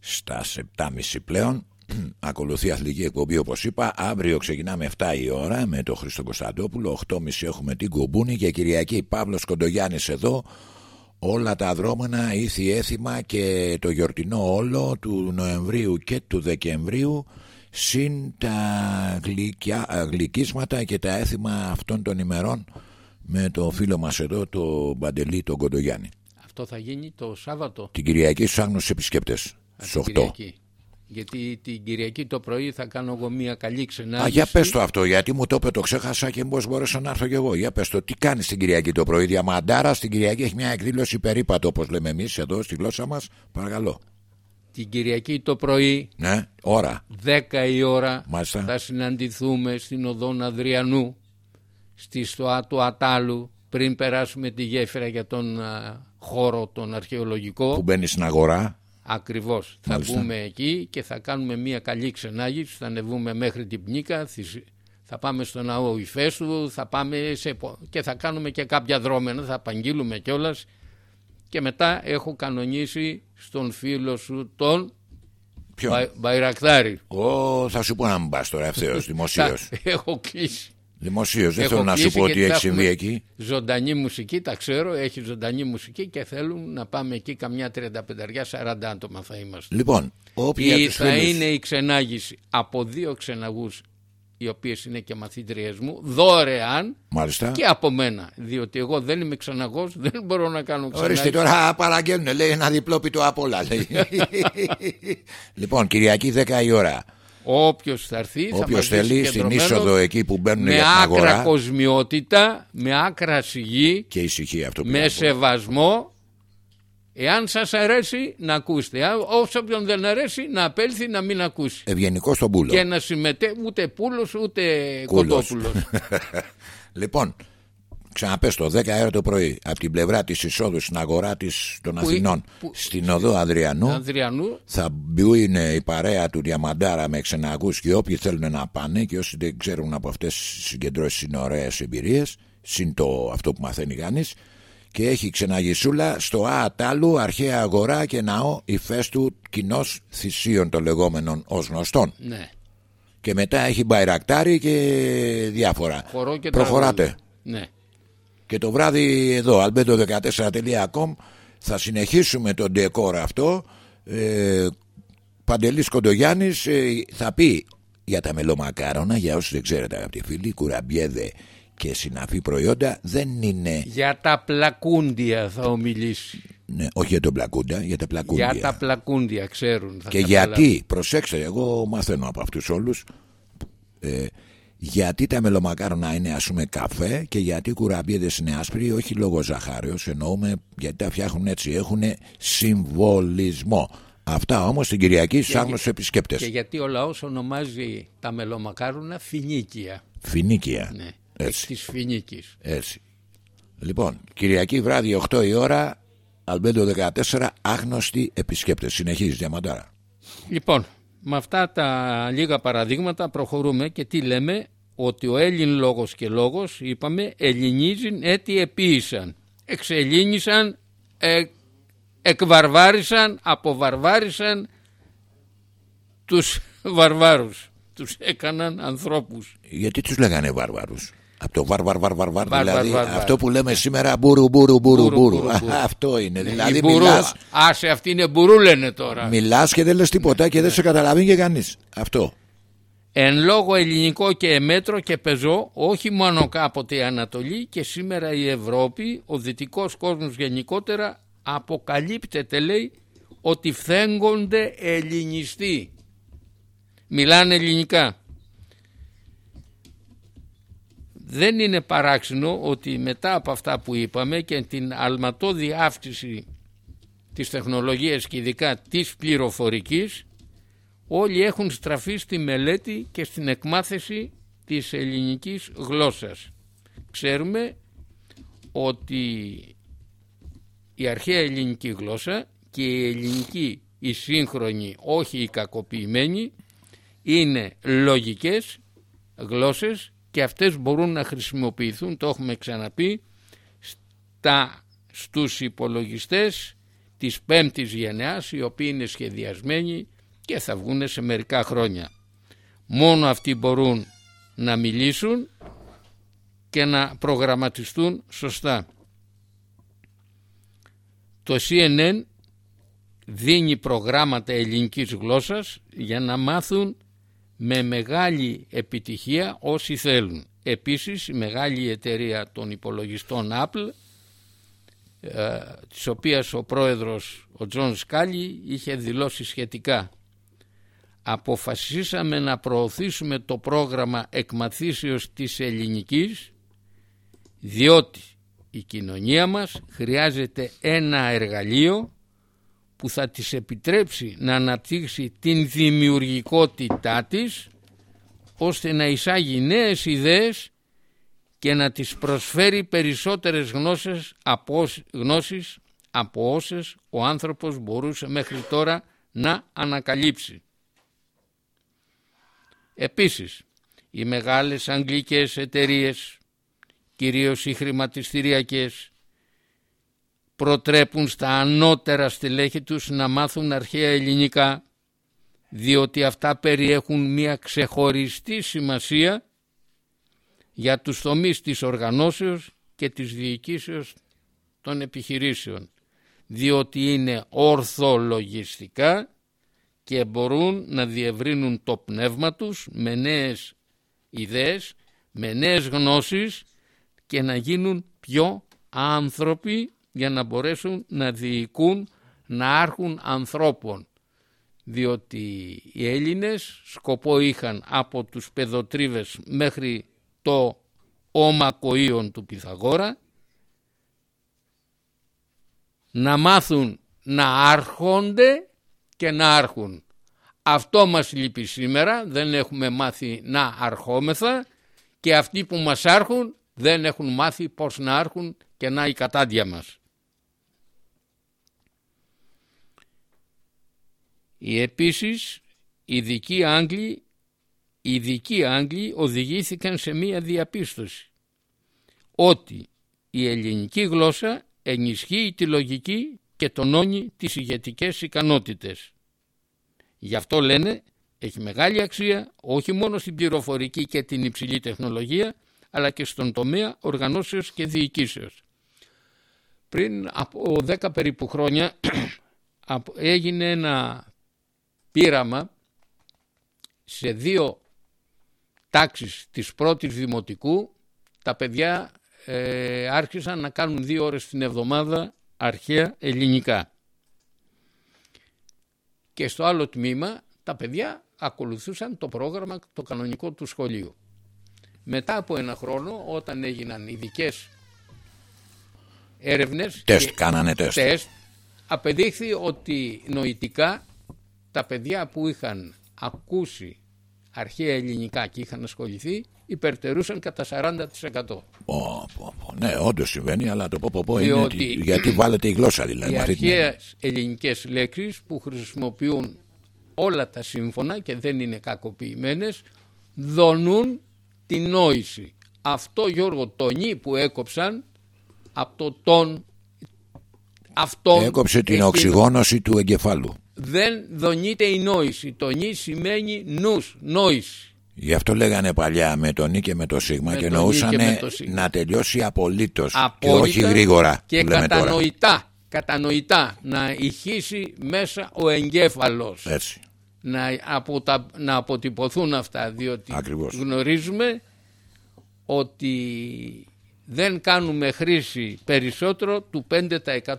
Στα 7.30 πλέον. [CLEARS THROAT] Ακολουθεί αθλητική εκπομπή όπως είπα. Αύριο ξεκινάμε 7 η ώρα με τον Χρήστο Κωνσταντόπουλο. 8.30 έχουμε την Κουμπούνη Και Κυριακή. Παύλος Κοντογιάννης εδώ. Όλα τα δρόμενα ήθη έθιμα και το γιορτινό όλο του Νοεμβρίου και του Δεκεμβρίου συν τα γλυκιά, γλυκίσματα και τα έθιμα αυτών των ημερών με το φίλο μας εδώ το Μπαντελή τον Κοντογιάννη. Αυτό θα γίνει το Σάββατο. Την Κυριακή στους άγνωσους επισκέπτες στις 8. την Κυριακή. Γιατί την Κυριακή το πρωί θα κάνω εγώ μια καλή ξενάγηση. Α, για πες το αυτό, γιατί μου το είπε, το ξέχασα και πώς μπορέσα να έρθω κι εγώ. Για πες το, τι κάνεις την Κυριακή το πρωί. Διαμαντάρας στην Κυριακή έχει μια εκδήλωση περίπατο, όπως λέμε εμείς εδώ στη γλώσσα μας. Παρακαλώ. Την Κυριακή το πρωί, Ναι, ώρα. 10 η ώρα, Μάλιστα. θα συναντηθούμε στην Οδόν Αδριανού, στη Στοά του Ατάλου, πριν περάσουμε τη γέφυρα για τον α, χώρο τον αρχαιολογικό. Που μπαίνει στην αγορά. Ακριβώς. Θα Μάλιστα. μπούμε εκεί και θα κάνουμε μια καλή ξενάγηση. Θα ανεβούμε μέχρι την Πνίκα. θυσ- Θα πάμε στο ναό Ιφέσου. Θα πάμε σε... πο- και θα κάνουμε και κάποια δρόμενα. Θα απαγγείλουμε κιόλας. Και μετά έχω κανονίσει στον φίλο σου τον Ποιο. Μπα... Μπαϊρακτάρη. Ω, θα σου πω να μην πας τώρα ευθέως, [LAUGHS] δημοσίως. Θα- Έχω κλείσει. Δημοσίως, δεν Έχω θέλω να σου κλείσει πω τι γιατί έχει θα συμβεί έχουμε εκεί. Ζωντανή μουσική, τα ξέρω, έχει ζωντανή μουσική και θέλουν να πάμε εκεί καμιά 35-40 άτομα θα είμαστε. Λοιπόν, όποιοι Ή από τους θα φίλους- είναι η ξενάγηση από δύο ξεναγούς οι οποίες είναι και μαθήτριές μου δωρεάν Μάλιστα. και από μένα διότι εγώ δεν είμαι ξεναγός δεν μπορώ να κάνω Ορίστε ξενάγηση τώρα παραγγέλνουν, λέει ένα διπλό πιτό απ' όλα. Λέει. [LAUGHS] λοιπόν, Κυριακή 10 η ώρα. Όποιος θα έρθει θα Όποιος μας δει θέλει στην συγκεντρωμένος, είσοδο εκεί που μπαίνουν με για την άκρα αγορά κοσμιότητα, με άκρα σιγή, και ησυχία αυτό που με θα πω. σεβασμό. Εάν σας αρέσει να ακούσετε. Αν όποιον δεν αρέσει να απέλθει να μην ακούσει. Ευγενικό στον πούλο. Και να συμμετέχει ούτε πούλος ούτε Κούλος. κοτόπουλος. [LAUGHS] Λοιπόν, ξαναπες το 10 ώρα το πρωί από την πλευρά της εισόδου στην αγορά της των Που- Αθηνών που- στην οδό Αδριανού Ανδριανού θα μπουν η παρέα του Διαμαντάρα με ξεναγούς και όποιοι θέλουν να πάνε και όσοι δεν ξέρουν από αυτές τις συγκεντρώσεις είναι ωραίες εμπειρίες συν το αυτό που μαθαίνει κανείς και έχει ξεναγησούλα στο Αατάλου αρχαία αγορά και ναό υφέστου κοινός θυσίων των λεγόμενων ως γνωστών ναι. και μετά έχει μπαϊρακτάρι και διάφορα Χορό και προχωράτε τραγούδι. Ναι. Και το βράδυ εδώ albedo14.com θα συνεχίσουμε τον ντεκόρ αυτό ε, Παντελής Κοντογιάννης ε, θα πει για τα μελομακάρονα για όσους δεν ξέρετε αγαπητοί φίλοι κουραμπιέδε και συναφή προϊόντα δεν είναι Για τα πλακούντια θα ομιλήσει. ναι, όχι για τον πλακούντα για τα πλακούντια Για τα πλακούντια ξέρουν. θα και καταλάβουν. γιατί προσέξτε εγώ μαθαίνω από αυτούς όλους ε, γιατί τα μελομακάρονα είναι ας πούμε καφέ και γιατί οι κουραμπιέδες είναι άσπροι όχι λόγω ζαχάριος εννοούμε γιατί τα φτιάχνουν έτσι έχουν συμβολισμό αυτά όμως την Κυριακή στους άγνωστους επισκέπτες Και γιατί ο λαός ονομάζει τα μελομακάρονα φινίκια. φινίκια Ναι. έτσι, Της φινίκης. έτσι λοιπόν Κυριακή βράδυ 8 η ώρα Αλμπέντο 14 άγνωστοι επισκέπτες συνεχίζεις διαμαντάρα Λοιπόν, με αυτά τα λίγα παραδείγματα προχωρούμε και τι λέμε; Ότι ο Έλλην λόγος και λόγος είπαμε ελληνίζουν έτι επίησαν. Εξελλήνισαν ε, εκβαρβάρισαν αποβαρβάρισαν τους βαρβάρους. Τους έκαναν ανθρώπους. Γιατί τους λέγανε βάρβαρους Από το βαρ βαρ βαρ βαρ, βαρ, Βαρ, δηλαδή βαρ, βαρ, αυτό βαρ. που λέμε σήμερα μπούρου μπούρου μπούρου Μπούρου, μπούρου μπούρου, μπούρου. Αυτό είναι δηλαδή Η μπουρού- μιλάς, άσε αυτή είναι μπουρού λένε τώρα μιλάς και δεν λες τίποτα και δεν σε καταλαβαίνει και κανείς Αυτό Εν λόγω ελληνικώ και εμμέτρω και πεζώ, όχι μόνο κάποτε η Ανατολή και σήμερα η Ευρώπη, ο δυτικός κόσμος γενικότερα αποκαλύπτεται λέει ότι φθέγγονται ελληνιστοί. Μιλάνε ελληνικά. Δεν είναι παράξενο ότι μετά από αυτά που είπαμε και την αλματώδη αύξηση της τεχνολογίας και ειδικά της πληροφορικής όλοι έχουν στραφεί στη μελέτη και στην εκμάθηση της ελληνικής γλώσσας. Ξέρουμε ότι η αρχαία ελληνική γλώσσα και η ελληνική η σύγχρονη όχι η κακοποιημένη είναι λογικές γλώσσες και αυτές μπορούν να χρησιμοποιηθούν, το έχουμε ξαναπεί, στα, στους υπολογιστές της πέμπτης γενεάς οι οποίοι είναι σχεδιασμένοι και θα βγουν σε μερικά χρόνια. Μόνο αυτοί μπορούν να μιλήσουν και να προγραμματιστούν σωστά. Το CNN δίνει προγράμματα ελληνικής γλώσσας για να μάθουν με μεγάλη επιτυχία όσοι θέλουν. Επίσης η μεγάλη εταιρεία των υπολογιστών Apple ε, της οποίας ο πρόεδρος ο Τζον Σκάλι είχε δηλώσει σχετικά αποφασίσαμε να προωθήσουμε το πρόγραμμα εκμαθήσεως της ελληνικής διότι η κοινωνία μας χρειάζεται ένα εργαλείο που θα της επιτρέψει να αναπτύξει την δημιουργικότητά της ώστε να εισάγει νέες ιδέες και να της προσφέρει περισσότερες γνώσεις από, όσ- γνώσεις από όσες ο άνθρωπος μπορούσε μέχρι τώρα να ανακαλύψει. Επίσης, οι μεγάλες αγγλικές εταιρείες, κυρίως οι χρηματιστηριακές, προτρέπουν στα ανώτερα στελέχη τους να μάθουν αρχαία ελληνικά, διότι αυτά περιέχουν μια ξεχωριστή σημασία για τους τομείς της οργανώσεως και της διοικήσεως των επιχειρήσεων, διότι είναι ορθολογιστικά και μπορούν να διευρύνουν το πνεύμα τους με νέες ιδέες, με νέες γνώσεις και να γίνουν πιο άνθρωποι για να μπορέσουν να διοικούν, να άρχουν ανθρώπων. διότι οι Έλληνες σκοπό είχαν από τους παιδοτρίβες μέχρι το ομακοΐον του Πυθαγόρα να μάθουν να άρχονται και να άρχουν. Αυτό μας λείπει σήμερα, δεν έχουμε μάθει να αρχόμεθα και αυτοί που μας άρχουν δεν έχουν μάθει πώς να άρχουν και να η κατάντια μας. Οι επίσης οι δικοί Άγγλοι, οι δικοί Άγγλοι οδηγήθηκαν σε μία διαπίστωση ότι η ελληνική γλώσσα ενισχύει τη λογική και τονώνει τις ηγετικές ικανότητες. Γι' αυτό λένε έχει μεγάλη αξία όχι μόνο στην πληροφορική και την υψηλή τεχνολογία αλλά και στον τομέα οργανώσεως και διοικήσεως. Πριν από 10 περίπου χρόνια [CLEARS THROAT] έγινε ένα πείραμα σε δύο τάξεις της πρώτης δημοτικού τα παιδιά ε, άρχισαν να κάνουν δύο ώρες την εβδομάδα αρχαία ελληνικά. Και στο άλλο τμήμα τα παιδιά ακολουθούσαν το πρόγραμμα το κανονικό του σχολείου. Μετά από ένα χρόνο όταν έγιναν ειδικές έρευνες Τεστ, και κάνανε τεστ. τεστ απεδείχθη ότι νοητικά τα παιδιά που είχαν ακούσει αρχαία ελληνικά και είχαν ασχοληθεί υπερτερούσαν κατά 40%. Πω, πω, πω. Ναι, όντως συμβαίνει, αλλά το πω, πω, πω είναι Διότι ότι- γιατί βάλετε η γλώσσα δηλαδή. Οι με αυτή την έννοια. αρχαίες ελληνικές λέξεις που χρησιμοποιούν όλα τα σύμφωνα και δεν είναι κακοποιημένες δονούν την νόηση. Αυτό Γιώργο το νι που έκοψαν από το τον αυτόν Έκοψε την εκείνο, οξυγόνωση του εγκεφάλου. Δεν δονείται η νόηση. Το νι σημαίνει νους, νόηση. Γι' αυτό λέγανε παλιά με τον Νι και με το Σίγμα Με και το Νι εννοούσαν και με το Σίγμα. να τελειώσει απολύτως και Απόλυτα όχι γρήγορα. και που λέμε τώρα. κατανοητά, κατανοητά να ηχήσει μέσα ο εγκέφαλος. Έτσι. να, αποτα... να αποτυπωθούν αυτά διότι Ακριβώς. γνωρίζουμε ότι δεν κάνουμε χρήση περισσότερο του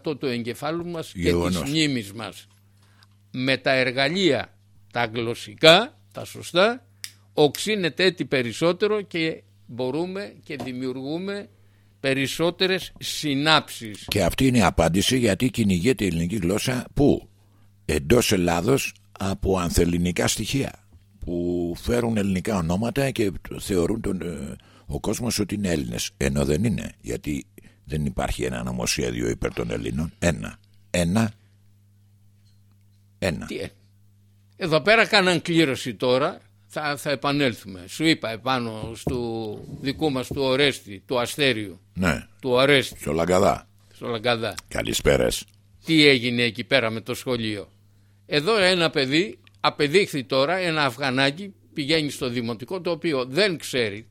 5% του εγκεφάλου μας και Γεγονός. της μνήμης μας. Με τα εργαλεία τα γλωσσικά, τα σωστά, οξύνεται έτσι περισσότερο και μπορούμε και δημιουργούμε περισσότερες συνάψεις. Και αυτή είναι η απάντηση γιατί κυνηγείται η ελληνική γλώσσα που; Εντός Ελλάδος από ανθελληνικά στοιχεία που φέρουν ελληνικά ονόματα και θεωρούν τον, ε, ο κόσμος ότι είναι Έλληνες. Ενώ δεν είναι γιατί δεν υπάρχει ένα νομοσχέδιο υπέρ των Ελλήνων. Ένα, ένα ένα Τι, ε, Εδώ πέρα κάναν κλήρωση τώρα, θα, θα επανέλθουμε. Σου είπα επάνω στο δικού μας του Ορέστη, του Αστέριου, ναι, του Ορέστη, στο Λαγκαδά στο Λαγκαδά. καλησπέρες Τι έγινε εκεί πέρα με το σχολείο. Εδώ ένα παιδί απεδείχθη τώρα, ένα Αφγανάκι πηγαίνει στο δημοτικό το οποίο δεν ξέρει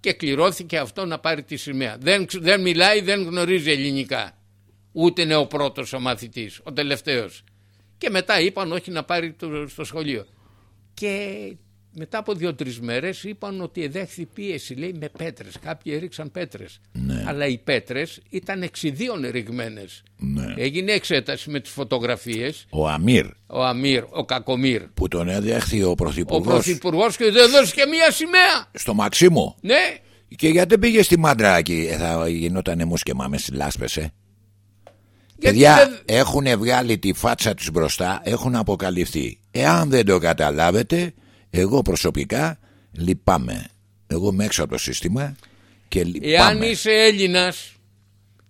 και κληρώθηκε αυτό να πάρει τη σημαία. Δεν, ξ- δεν μιλάει, δεν γνωρίζει ελληνικά. Ούτε είναι ο πρώτος ο μαθητής, ο τελευταίος. Και μετά είπαν όχι να πάρει το, στο σχολείο. Και μετά από δύο-τρεις μέρες είπαν ότι εδέχθη πίεση, λέει, με πέτρες. Κάποιοι έριξαν πέτρες. Αλλά οι πέτρες ήταν εξιδίων ρηγμένε. ναι. Έγινε εξέταση με τις φωτογραφίες. ο Αμύρ Ο Αμύρ, ο Κακομύρ. που τον έδεχθη ο Ο Πρωθυπουργός Πρωθυπουργό και δεν έδωσε και μία σημαία. στο Μαξίμου Ναι, και γιατί δεν πήγε στη Μάντρα εκεί; Ε, θα γινόταν μουσκεμά μες στις λάσπες ε. Γιατί Παιδιά δεν- έχουν βγάλει τη φάτσα τους μπροστά Έχουν αποκαλυφθεί Εάν δεν το καταλάβετε Εγώ προσωπικά λυπάμαι Εγώ είμαι έξω από το σύστημα Και Εάν λυπάμαι είσαι Έλληνας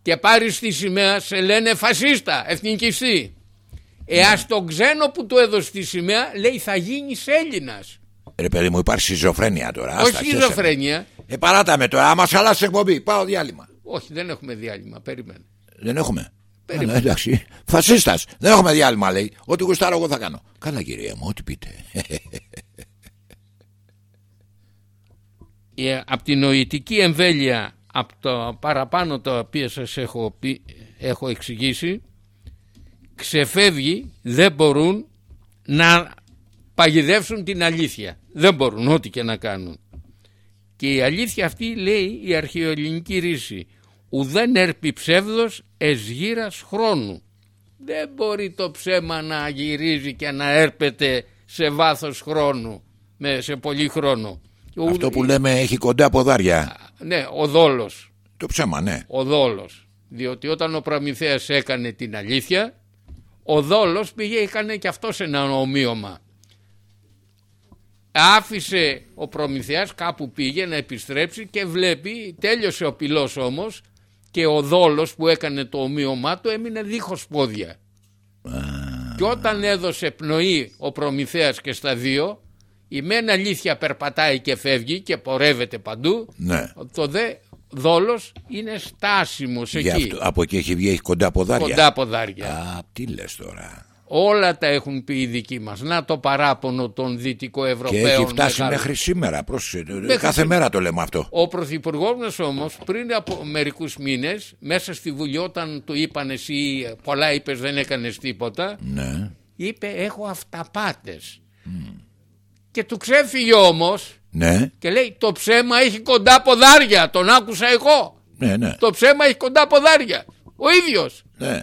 και πάρεις τη σημαία, σε λένε φασίστα, εθνικιστή. Εάν στον ξένο που του έδωσε τη σημαία, λέει θα γίνεις Έλληνας. Ρε παιδί μου υπάρχει σιζοφρένεια τώρα άστα, Όχι χέσε με. σχιζοφρένεια. Ε παράτα με τώρα άμα χαλάσει εκπομπή Πάω διάλειμμα Όχι, δεν έχουμε διάλειμμα. Περίμενε. Δεν έχουμε Περίμενε. Αλλά, εντάξει. Φασίστας. Δεν έχουμε διάλειμμα λέει. Ό,τι γουστάρω εγώ θα κάνω. Καλά κυρία μου ό,τι πείτε. Ε, από την νοητική εμβέλεια από το παραπάνω τα οποία σας έχω, πει, έχω εξηγήσει ξεφεύγει δεν μπορούν να παγιδεύσουν την αλήθεια. Δεν μπορούν ό,τι και να κάνουν. Και η αλήθεια αυτή λέει η αρχαιοελληνική ρίση ουδέν έρπει ψεύδος εις γύρας χρόνου δεν μπορεί το ψέμα να γυρίζει και να έρπεται σε βάθος χρόνου, με, σε πολύ χρόνο. Ο- Αυτό που λέμε έχει κοντά ποδάρια. Ναι, ο δόλος. Το ψέμα, ναι. Ο δόλος. Διότι όταν ο Προμηθέας έκανε την αλήθεια, ο δόλος πήγε έκανε και αυτός ένα ομοίωμα. Άφησε ο Προμηθέας κάπου πήγε να επιστρέψει και βλέπει, τέλειωσε ο πυλός όμως και ο δόλος που έκανε το ομοίωμά του έμεινε δίχως πόδια. Και όταν έδωσε πνοή ο Προμηθέας και στα δύο, η μεν αλήθεια περπατάει και φεύγει και πορεύεται παντού, ναι. το δε δόλος είναι στάσιμος Γι' εκεί, αυτό, από εκεί έχει βγει, έχει κοντά ποδάρια. κοντά ποδάρια. Α, τι λες τώρα. Όλα τα έχουν πει οι δικοί μας. Να το παράπονο των Και δυτικοευρωπαίων. έχει φτάσει μεγάλων. μέχρι σήμερα. Πρόσεχε, κάθε σήμερα. μέρα το λέμε αυτό. Ο Πρωθυπουργός μας όμως πριν από μερικούς μήνες, μέσα στη Βουλή, όταν του είπαν εσύ πολλά είπες, δεν έκανες τίποτα, Ναι. είπε έχω αυταπάτες. Και του ξέφυγε όμως Ναι, και λέει το ψέμα έχει κοντά ποδάρια. Τον άκουσα εγώ. ναι, ναι. Το ψέμα έχει κοντά ποδάρια. Ο ίδιος. ναι.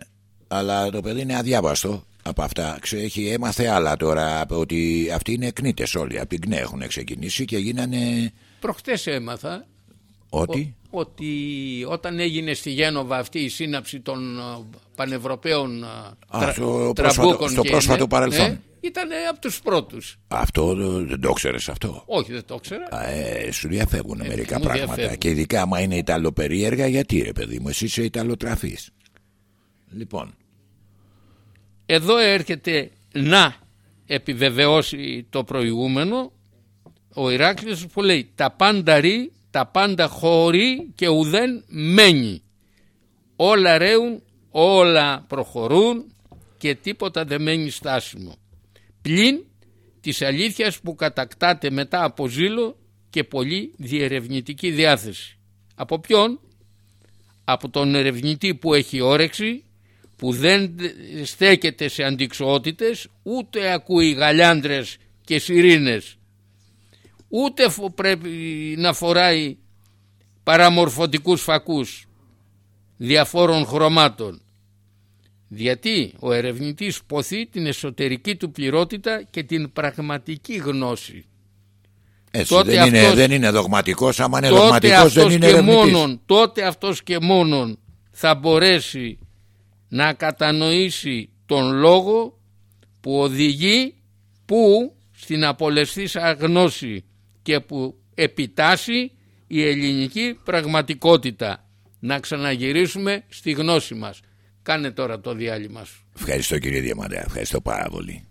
Αλλά το παιδί είναι αδιάβαστο από αυτά. Ξέ, έχει, έμαθε άλλα τώρα ότι αυτοί είναι κνήτες όλοι. Από την ΚΝΕ έχουν ξεκινήσει και γίνανε. Προχτές έμαθα Ότι; ότι όταν έγινε στη Γένοβα αυτή η σύναψη των ε, πανευρωπαίων ε, Α, στο πρόσφατο- τραμπούκων στο και πρόσφατο είναι, παρελθόν. ε, ήταν από τους πρώτους. Αυτό ε, δεν το ξέρεις αυτό; Όχι δεν το ήξερα. Α, Ε, σου διαφεύγουν μερικά μου πράγματα. διαφεύγουν. Και ειδικά άμα είναι Ιταλοπερίεργα, γιατί ρε παιδί μου, εσύ είσαι Ιταλοτραφής. Λοιπόν, Εδώ έρχεται να επιβεβαιώσει το προηγούμενο ο Ηράκλειτος που λέει τα πάντα ρει, τα πάντα χωρεί και ουδέν μένει. Όλα ρέουν, όλα προχωρούν και τίποτα δεν μένει στάσιμο. Πλην της αλήθειας που κατακτάται μετά από ζήλο και πολύ διερευνητική διάθεση. Από ποιον; Από τον ερευνητή που έχει όρεξη, που δεν στέκεται σε αντικσοότητες, ούτε ακούει γαλιάντρες και σιρήνες, ούτε φο- πρέπει να φοράει παραμορφωτικούς φακούς διαφόρων χρωμάτων. Γιατί ο ερευνητής ποθεί την εσωτερική του πληρότητα και την πραγματική γνώση. έτσι Τότε δεν, είναι, αυτός- δεν είναι δογματικός. Άμα είναι τότε δογματικός αυτός δεν είναι και ερευνητής. μόνον, τότε αυτός και μόνον θα μπορέσει να κατανοήσει τον λόγο που οδηγεί που στην απολεσθήσα γνώση και που επιτάσσει η ελληνική πραγματικότητα. Να ξαναγυρίσουμε στη γνώση μας. Κάνε τώρα το διάλειμμα σου. Ευχαριστώ κύριε Διαμαντέα, ευχαριστώ πάρα πολύ.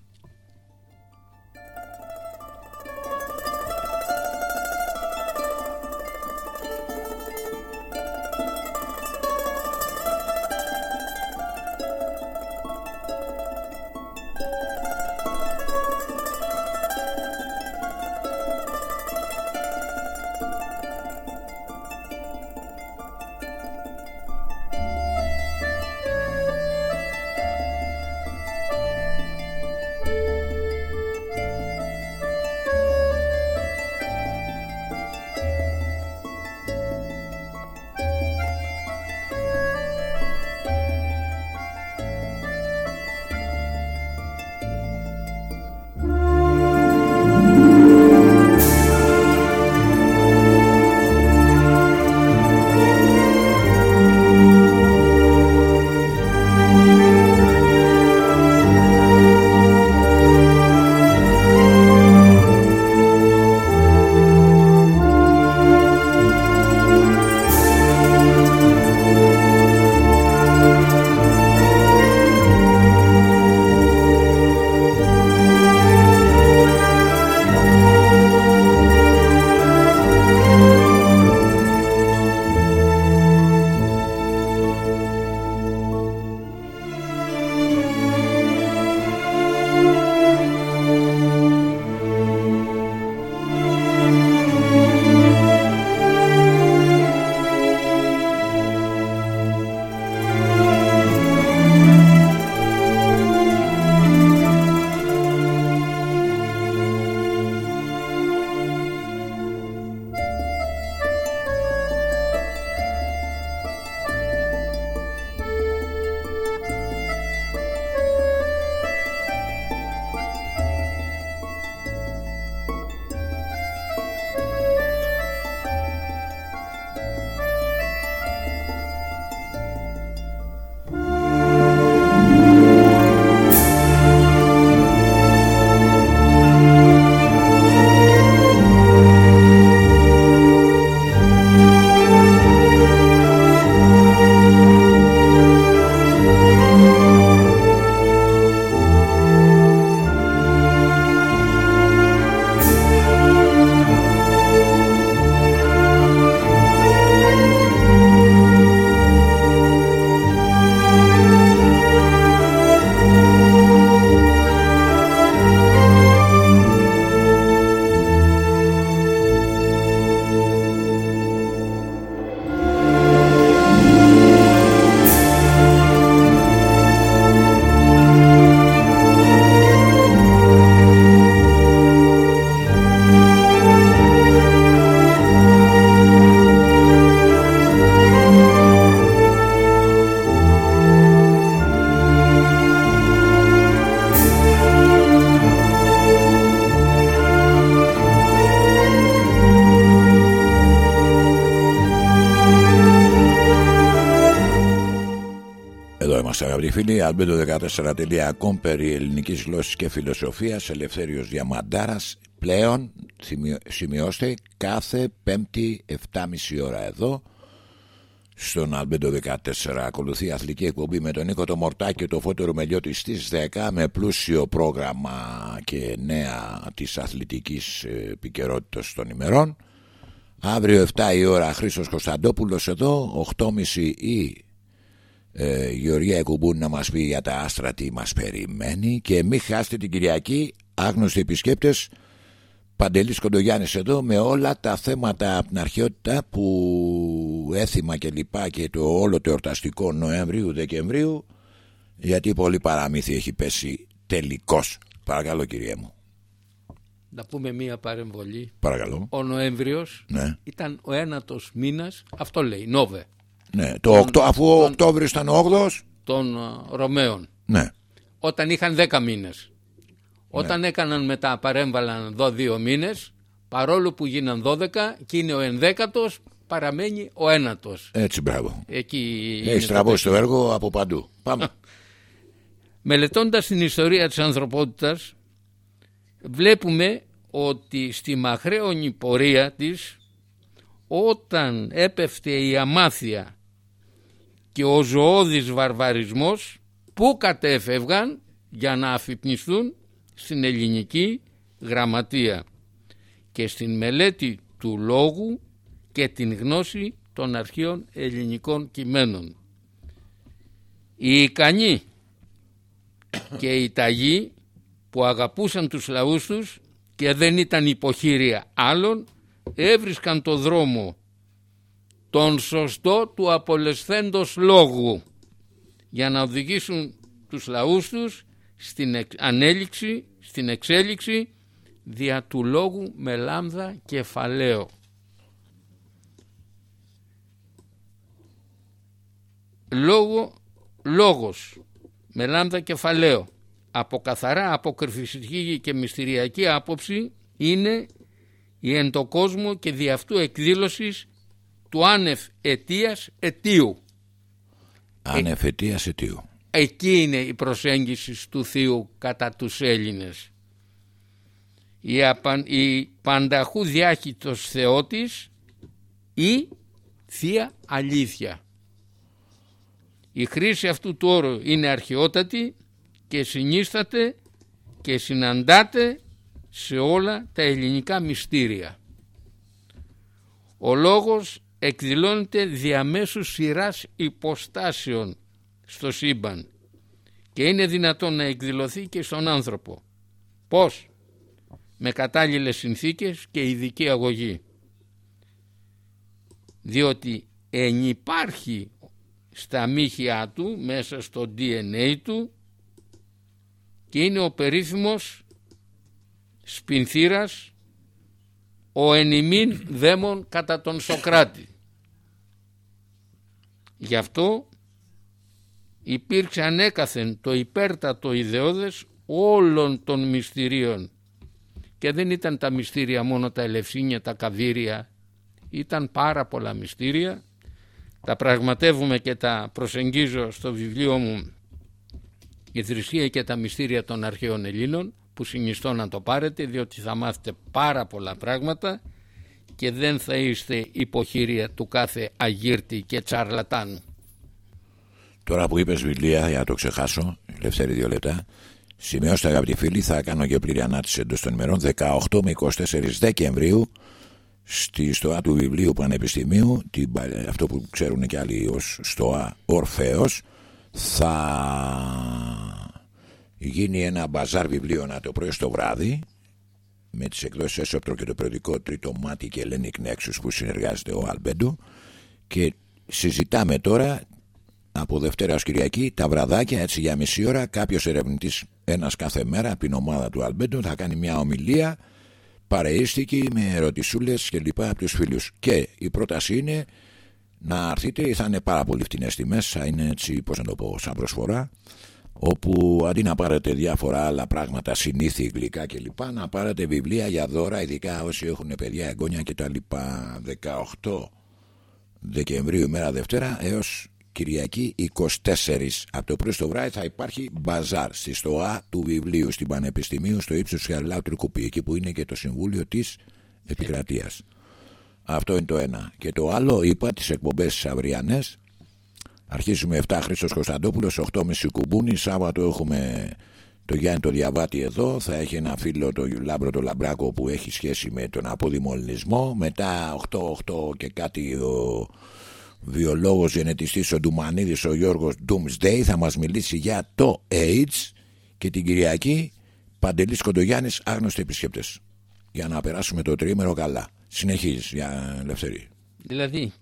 Αγαπητοί φίλοι albedo14.com περί ελληνικής γλώσσης και φιλοσοφίας. Ελευθέριος Διαμαντάρας πλέον σημειώστε κάθε πέμπτη 7.30 ώρα εδώ στον Albedo 14 ακολουθεί αθλητική εκπομπή με τον Νίκο το Μορτάκη και το Φώτερο Μελιώτη στις 10 με πλούσιο πρόγραμμα και νέα της αθλητικής επικαιρότητας των ημερών. Αύριο 7 η ώρα Χρήστος Κωνσταντόπουλος εδώ 8.30 η ε, Γεωργία Κουμπούν να μας πει για τα άστρα τι μας περιμένει και μην χάσετε την Κυριακή άγνωστοι επισκέπτες Παντελής Κοντογιάννης εδώ με όλα τα θέματα από την αρχαιότητα που έθιμα και λοιπά και το όλο το εορταστικό Νοεμβρίου-Δεκεμβρίου γιατί πολύ παραμύθι έχει πέσει τελικώς. Παρακαλώ κυρία μου. Να πούμε μία παρεμβολή. Παρακαλώ. Ο Νοέμβριος Ναι. ήταν ο ένατος μήνας, αυτό λέει, Νόβε, Ναι, το οκτώ, αφού ο Οκτώβριος ήταν ο 8ος, των ε, Ρωμαίων. ναι. Όταν είχαν 10 μήνες. Όταν έκαναν μετά, παρέμβαλαν εδώ δύο μήνες, παρόλο που γίναν 12 και είναι ο ενδέκατος, παραμένει ο ένατος. Έτσι μπράβο. Εκεί είναι Έχει το τραβώσει το έργο από παντού. Πάμε. [LAUGHS] Μελετώντας την ιστορία της ανθρωπότητας βλέπουμε ότι στη μαχρέωνη πορεία της όταν έπεφτε η αμάθεια και ο ζωώδης βαρβαρισμός που κατέφευγαν για να αφυπνιστούν στην ελληνική γραμματεία και στην μελέτη του λόγου και την γνώση των αρχαίων ελληνικών κειμένων. Οι ικανοί και οι ταγοί που αγαπούσαν τους λαούς τους και δεν ήταν υποχείρια άλλων έβρισκαν το δρόμο τον σωστό του απολεσθέντος λόγου για να οδηγήσουν τους λαούς τους στην εξ- ανέλυξη, στην εξέλιξη δια του λόγου με λάμδα κεφαλαίο. Λόγο, λόγος με λάμδα κεφαλαίο από καθαρά αποκρυφιστική και μυστηριακή άποψη είναι η εν το κόσμο και δι' αυτού εκδήλωσης του άνευ αιτίας αιτίου. Ανεφετίας αιτίου. Εκεί είναι η προσέγγιση του Θείου κατά τους Έλληνες. Η, απαν, η πανταχού διάχυτος Θεότης ή Θεία Αλήθεια. Η χρήση αυτού του όρου είναι αρχαιότατη και συνίσταται και συναντάται σε όλα τα ελληνικά μυστήρια. Ο λόγος εκδηλώνεται διαμέσου σειράς υποστάσεων στο σύμπαν και είναι δυνατόν να εκδηλωθεί και στον άνθρωπο. Πώς; Με κατάλληλες συνθήκες και ειδική αγωγή. Διότι ενυπάρχει στα μύχια του, μέσα στο DNA του και είναι ο περίφημος σπινθήρας ο ενημίν δαίμον κατά τον Σοκράτη. Γι' αυτό υπήρξε ανέκαθεν το υπέρτατο ιδεώδες όλων των μυστηρίων. Και δεν ήταν τα μυστήρια μόνο τα ελευσίνια, τα καβύρια. Ήταν πάρα πολλά μυστήρια. Τα πραγματεύουμε και τα προσεγγίζω στο βιβλίο μου η θρησκεία και τα μυστήρια των αρχαίων Ελλήνων που συνιστώ να το πάρετε διότι θα μάθετε πάρα πολλά πράγματα και δεν θα είστε υποχείρια του κάθε αγύρτη και τσαρλατάνου. Τώρα που είπες βιβλία, για να το ξεχάσω, ελεύθερη δύο λεπτά, σημειώστε αγαπητοί φίλοι, θα κάνω και πλήρη ανάρτηση εντός των ημερών. 18 με 24 Δεκεμβρίου στη στοά του βιβλίου Πανεπιστημίου, την, παλ- αυτό που ξέρουν και άλλοι ως στοά Ορφέος, θα γίνει ένα μπαζάρ βιβλίων το πρωί στο βράδυ με τις εκδόσεις Έσοπτρο και το περιοδικό Τρίτο Μάτι και Hellenic Nexus που συνεργάζεται ο Αλμπέντο. Και συζητάμε τώρα από Δευτέρα ως Κυριακή τα βραδάκια έτσι για μισή ώρα. Κάποιος ερευνητής ένας κάθε μέρα από την ομάδα του Αλμπέντο θα κάνει μια ομιλία παρεΐστικη με ερωτησούλες και λοιπά από τους φίλους. Και η πρόταση είναι να έρθετε θα είναι πάρα πολύ φτηνές τιμές θα είναι έτσι πως να το πω σαν προσφορά όπου αντί να πάρετε διάφορα άλλα πράγματα, συνήθη, γλυκά κλπ. να πάρετε βιβλία για δώρα, ειδικά όσοι έχουν παιδιά, εγγόνια κτλ. 18 Δεκεμβρίου, ημέρα Δευτέρα, έως Κυριακή 24 από το πρωί στο βράδυ θα υπάρχει μπαζάρ στη στοά του βιβλίου στην Πανεπιστημίου στο ύψος του Χαριλάου Τρικούπη εκεί που είναι και το Συμβούλιο της Επικρατείας αυτό είναι το ένα και το άλλο είπα τις εκπομπές τις αυριανές αρχίζουμε 7 Χρήστος Κωνσταντόπουλος 8.30 κουμπούνι Σάββατο έχουμε το Γιάννη το Διαβάτη εδώ. Θα έχει ένα φίλο το Λάμπρο το Λαμπράκο που έχει σχέση με τον αποδημολυνισμό μετά 8-8 και κάτι ο βιολόγος γενετιστής ο Ντουμανίδης ο Γιώργος Doomsday θα μας μιλήσει για το AIDS και την Κυριακή. Παντελής Κοντογιάννης άγνωστοι επισκέπτες. Για να περάσουμε το τρίμερο καλά. Συνεχίζεις για ελευθερία. Δηλαδή,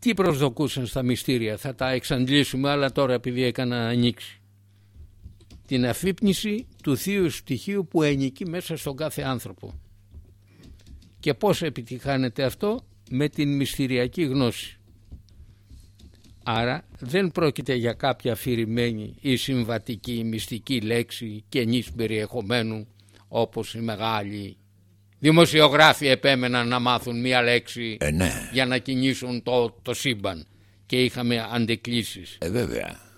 τι προσδοκούσαν στα μυστήρια, θα τα εξαντλήσουμε, αλλά τώρα επειδή έκανα ανοίξει. Την αφύπνιση του θείου στοιχείου που ενικεί μέσα στον κάθε άνθρωπο. Και πώς επιτυχάνεται αυτό; Με την μυστηριακή γνώση. Άρα δεν πρόκειται για κάποια αφηρημένη ή συμβατική ή μυστική λέξη καινής περιεχομένου όπως η μεγάλη δημοσιογράφοι επέμεναν να μάθουν μία λέξη ε, ναι. για να κινήσουν το, το σύμπαν και είχαμε αντεκλήσεις ε, βέβαια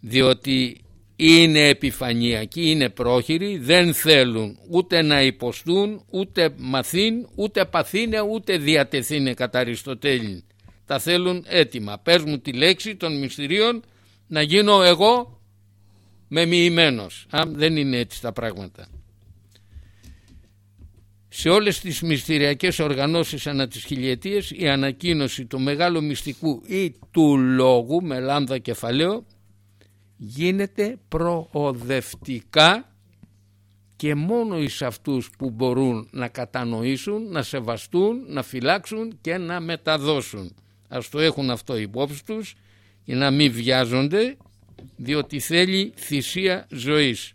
διότι είναι επιφανειακοί, είναι πρόχειροι, δεν θέλουν ούτε να υποστούν, ούτε μαθήν, ούτε παθήνε, ούτε διατεθήνε κατά Αριστοτέλη. Τα θέλουν έτοιμα. Πες μου τη λέξη των μυστηρίων να γίνω εγώ μεμοιημένος. Αν δεν είναι έτσι τα πράγματα. Σε όλες τις μυστηριακές οργανώσεις ανά τις χιλιετίες η ανακοίνωση του μεγάλου μυστικού ή του λόγου με λάμδα κεφαλαίο γίνεται προοδευτικά και μόνο εις αυτούς που μπορούν να κατανοήσουν, να σεβαστούν, να φυλάξουν και να μεταδώσουν. Ας το έχουν αυτό υπόψη τους για να μην βιάζονται διότι θέλει θυσία ζωής.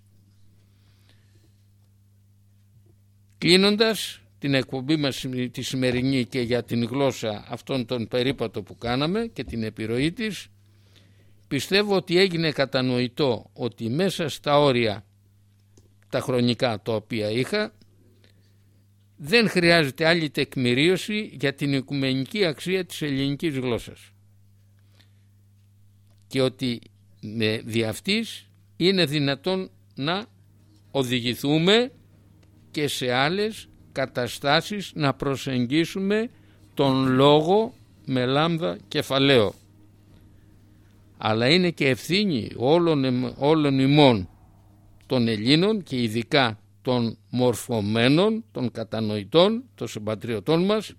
Κλείνοντας την εκπομπή μας τη σημερινή και για την γλώσσα αυτών των περίπατων που κάναμε και την επιρροή της πιστεύω ότι έγινε κατανοητό ότι μέσα στα όρια τα χρονικά τα οποία είχα δεν χρειάζεται άλλη τεκμηρίωση για την οικουμενική αξία της ελληνικής γλώσσας. Και ότι με δι' αυτής είναι δυνατόν να οδηγηθούμε και σε άλλες καταστάσεις να προσεγγίσουμε τον λόγο με λάμδα κεφαλαίο. Αλλά είναι και ευθύνη όλων, όλων ημών των Ελλήνων και ειδικά των μορφωμένων, των κατανοητών, των συμπατριωτών μας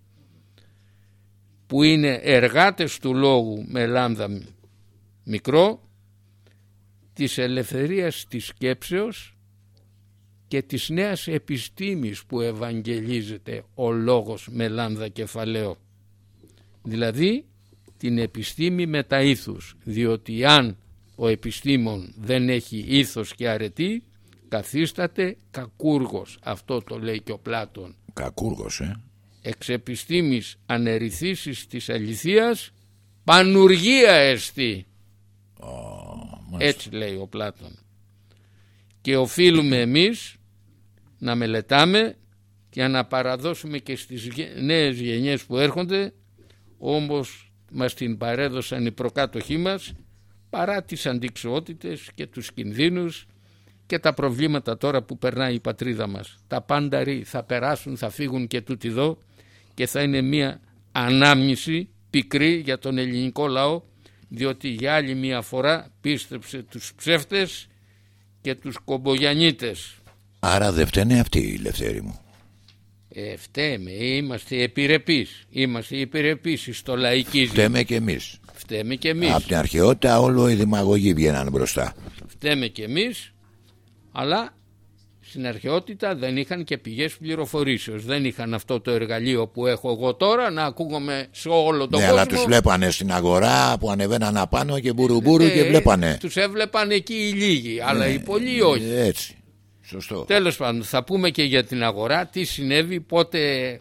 που είναι εργάτες του λόγου με λάμδα μικρό της ελευθερίας της σκέψεως και της νέας επιστήμης που ευαγγελίζεται ο λόγος με λάμδα κεφαλαίο. Δηλαδή την επιστήμη με τα ήθους, διότι αν ο επιστήμον δεν έχει ήθος και αρετή καθίσταται κακούργος. Αυτό το λέει και ο Πλάτων. Κακούργος ε Εξ επιστήμης ανερηθήσεις της αληθείας πανουργία εστί. Έτσι λέει ο Πλάτων. Και οφείλουμε εμείς να μελετάμε και να παραδώσουμε και στις νέες γενιές που έρχονται όμως μας την παρέδωσαν οι προκάτοχοί μας παρά τις αντικσοότητες και τους κινδύνους και τα προβλήματα τώρα που περνάει η πατρίδα μας. Τα πάνταροι θα περάσουν, θα φύγουν και τούτοι εδώ και θα είναι μια ανάμνηση πικρή για τον ελληνικό λαό διότι για άλλη μια φορά πίστεψε τους ψεύτες και τους κομπογιανίτες Άρα δεν φταίνε αυτή η ελευθερία μου. Ε, φταίμε, είμαστε επιρρεπείς, είμαστε επιρρεπείς στο λαϊκισμό. Φταίμε και εμείς. Φταίμε και εμείς. Από την αρχαιότητα όλο οι δημαγωγοί βγαίναν μπροστά. Φταίμε και εμείς, αλλά στην αρχαιότητα δεν είχαν και πηγές πληροφορήσεως. Δεν είχαν αυτό το εργαλείο που έχω εγώ τώρα να ακούγομαι σε όλο τον ναι, κόσμο. αλλά τους βλέπανε στην αγορά που ανεβαίναν απάνω και μπουρουμπουρου και βλέπανε. Τους έβλεπαν εκεί οι λίγοι, αλλά Ναι, οι πολλοί όχι. Έτσι. Σωστό. Τέλος πάντων, θα πούμε και για την αγορά, τι συνέβη, πότε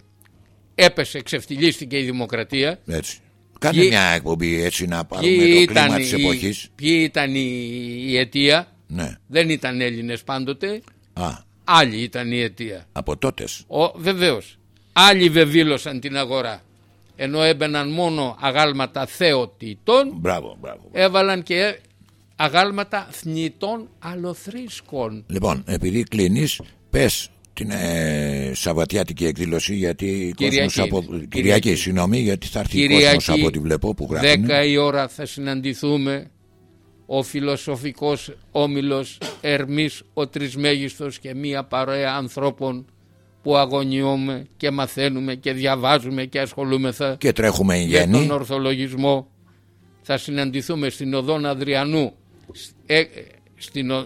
έπεσε, ξεφτυλίστηκε η δημοκρατία. Έτσι. Κάνε Ποιοι- μια εκπομπή έτσι να πάρουμε Ποιοι το κλίμα ήταν, της οι, εποχής. ποιοι ήταν η, η αιτία, Ναι. δεν ήταν Έλληνες πάντοτε, Α, άλλοι ήταν η αιτία. από τότες. Ο, βεβαίως, άλλοι βεβήλωσαν την αγορά. ενώ έμπαιναν μόνο αγάλματα θεοτήτων Μπράβο, μπράβο. έβαλαν και αγάλματα θνητών αλοθρίσκων. Λοιπόν, επειδή κλείνεις, πες την ε, Σαββατιάτικη εκδήλωση γιατί Κυριακή. κόσμος από... Κυριακή. Κυριακή, συγγνώμη, γιατί θα έρθει Κυριακή, κόσμος από ό,τι βλέπω που γράφουν. 10 η ώρα θα συναντηθούμε ο φιλοσοφικός όμιλος Ερμής ο Τρισμέγιστος και μία παρέα ανθρώπων που αγωνιούμε και μαθαίνουμε και διαβάζουμε και ασχολούμεθα Και τρέχουμε εν για γέννη. τον ορθολογισμό. Θα συναντηθούμε στην Οδόν Αδριανού σ- ε, ε, στην, ο-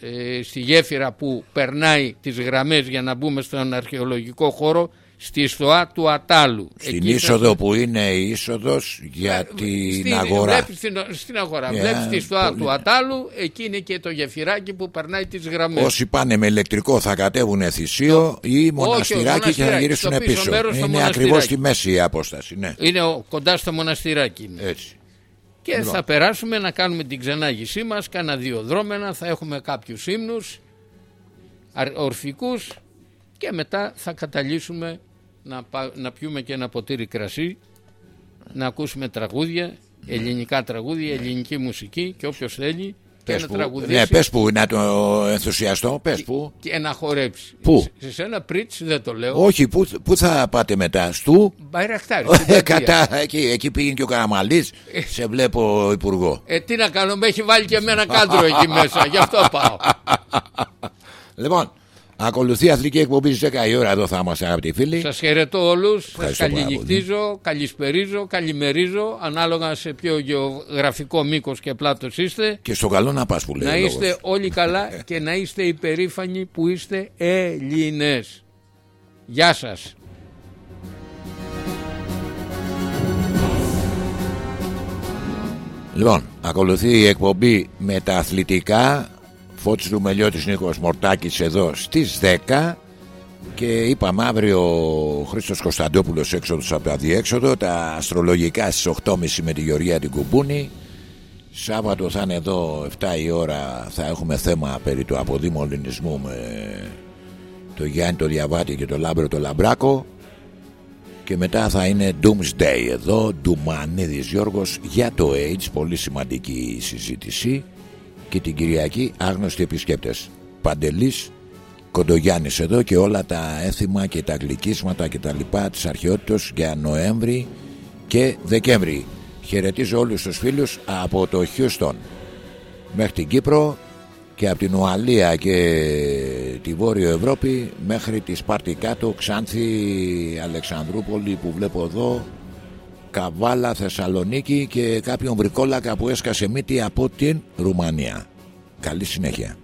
ε, στη γέφυρα που περνάει τις γραμμές για να μπούμε στον αρχαιολογικό χώρο στη στοά του Ατάλου. Στην Εκεί θα- είσοδο που είναι η είσοδος για την Ε, στην, αγορά. Βλέπεις στην, στην αγορά. Yeah, Βλέπεις τη στοά πολύ. του Ατάλου, εκεί είναι και το γεφυράκι που περνάει τις γραμμές. Όσοι πάνε με ηλεκτρικό θα κατέβουν θυσίο ή μοναστηράκι και θα μοναστηράκι, γυρίσουν στο πίσω πίσω. μέρος στο Είναι μοναστηράκι. ακριβώς στη μέση η απόσταση. Ναι, Είναι ο- κοντά στο μοναστηράκι. είναι. έτσι. Και Λοιπόν. θα περάσουμε να κάνουμε την ξενάγησή μας, κάνα δύο δρόμενα, θα έχουμε κάποιους ύμνους αρ- ορφικούς και μετά θα καταλύσουμε να, πα- να πιούμε και ένα ποτήρι κρασί, να ακούσουμε τραγούδια, ελληνικά τραγούδια, ελληνική μουσική και όποιος θέλει και Πες να που, τραγουδήσει ναι, πες που να το ενθουσιαστώ, πες που. και να χορέψει. Πού; Σε, σε ένα πρίτς δεν το λέω. Όχι, πού, πού θα πάτε μετά, στου; Μπαϊρακτάρι. Ε, στην Τουρκία. Κατά, εκεί, εκεί πήγαινε και ο Καραμαλής, σε βλέπω υπουργό. Ε, τι να κάνω, με έχει βάλει και εμένα κάντρο εκεί μέσα, γι' αυτό πάω. [LAUGHS] Λοιπόν, ακολουθεί αθλητική εκπομπή στις 10 η ώρα, εδώ θα είμαστε αγαπητοί φίλοι. Σας χαιρετώ όλους, σας Ευχαριστώ πάρα καλλιγυκτίζω, καλησπερίζω, καλημερίζω, ανάλογα σε ποιο γεωγραφικό μήκος και πλάτος είστε. Και στο καλό να πας που λέει Να ο λόγος. είστε όλοι καλά και να είστε υπερήφανοι που είστε Έλληνες. Γεια σας. Λοιπόν, ακολουθεί η εκπομπή με τα αθλητικά. Φώτης Ρουμελιώτης Νίκος Μορτάκης εδώ στις 10 και είπαμε αύριο ο Χρήστος Κωνσταντόπουλος έξοδος από το αδιέξοδο τα αστρολογικά στις 8.30 με τη Γεωργία την Κουμπούνη. Σάββατο θα είναι εδώ 7 η ώρα θα έχουμε θέμα περί του αποδημολυνισμού με το Γιάννη το Διαβάτη και το Λάμπρο το Λαμπράκο. Και μετά θα είναι Doomsday εδώ Ντουμανίδης Γιώργος για το AIDS πολύ σημαντική συζήτηση και την Κυριακή άγνωστοι επισκέπτες. Παντελής Κοντογιάννης εδώ και όλα τα έθιμα και τα γλυκίσματα και τα λοιπά της αρχαιότητας για Νοέμβρη και Δεκέμβρη. Χαιρετίζω όλους τους φίλους από το Χιούστον. Μέχρι την Κύπρο και από την Ουαλία και τη Βόρειο Ευρώπη μέχρι τη Σπάρτη κάτω, Ξάνθη, Αλεξανδρούπολη που βλέπω εδώ, Καβάλα, Θεσσαλονίκη και κάποιον βρικόλακα που έσκασε μύτη από την Ρουμανία. Καλή συνέχεια.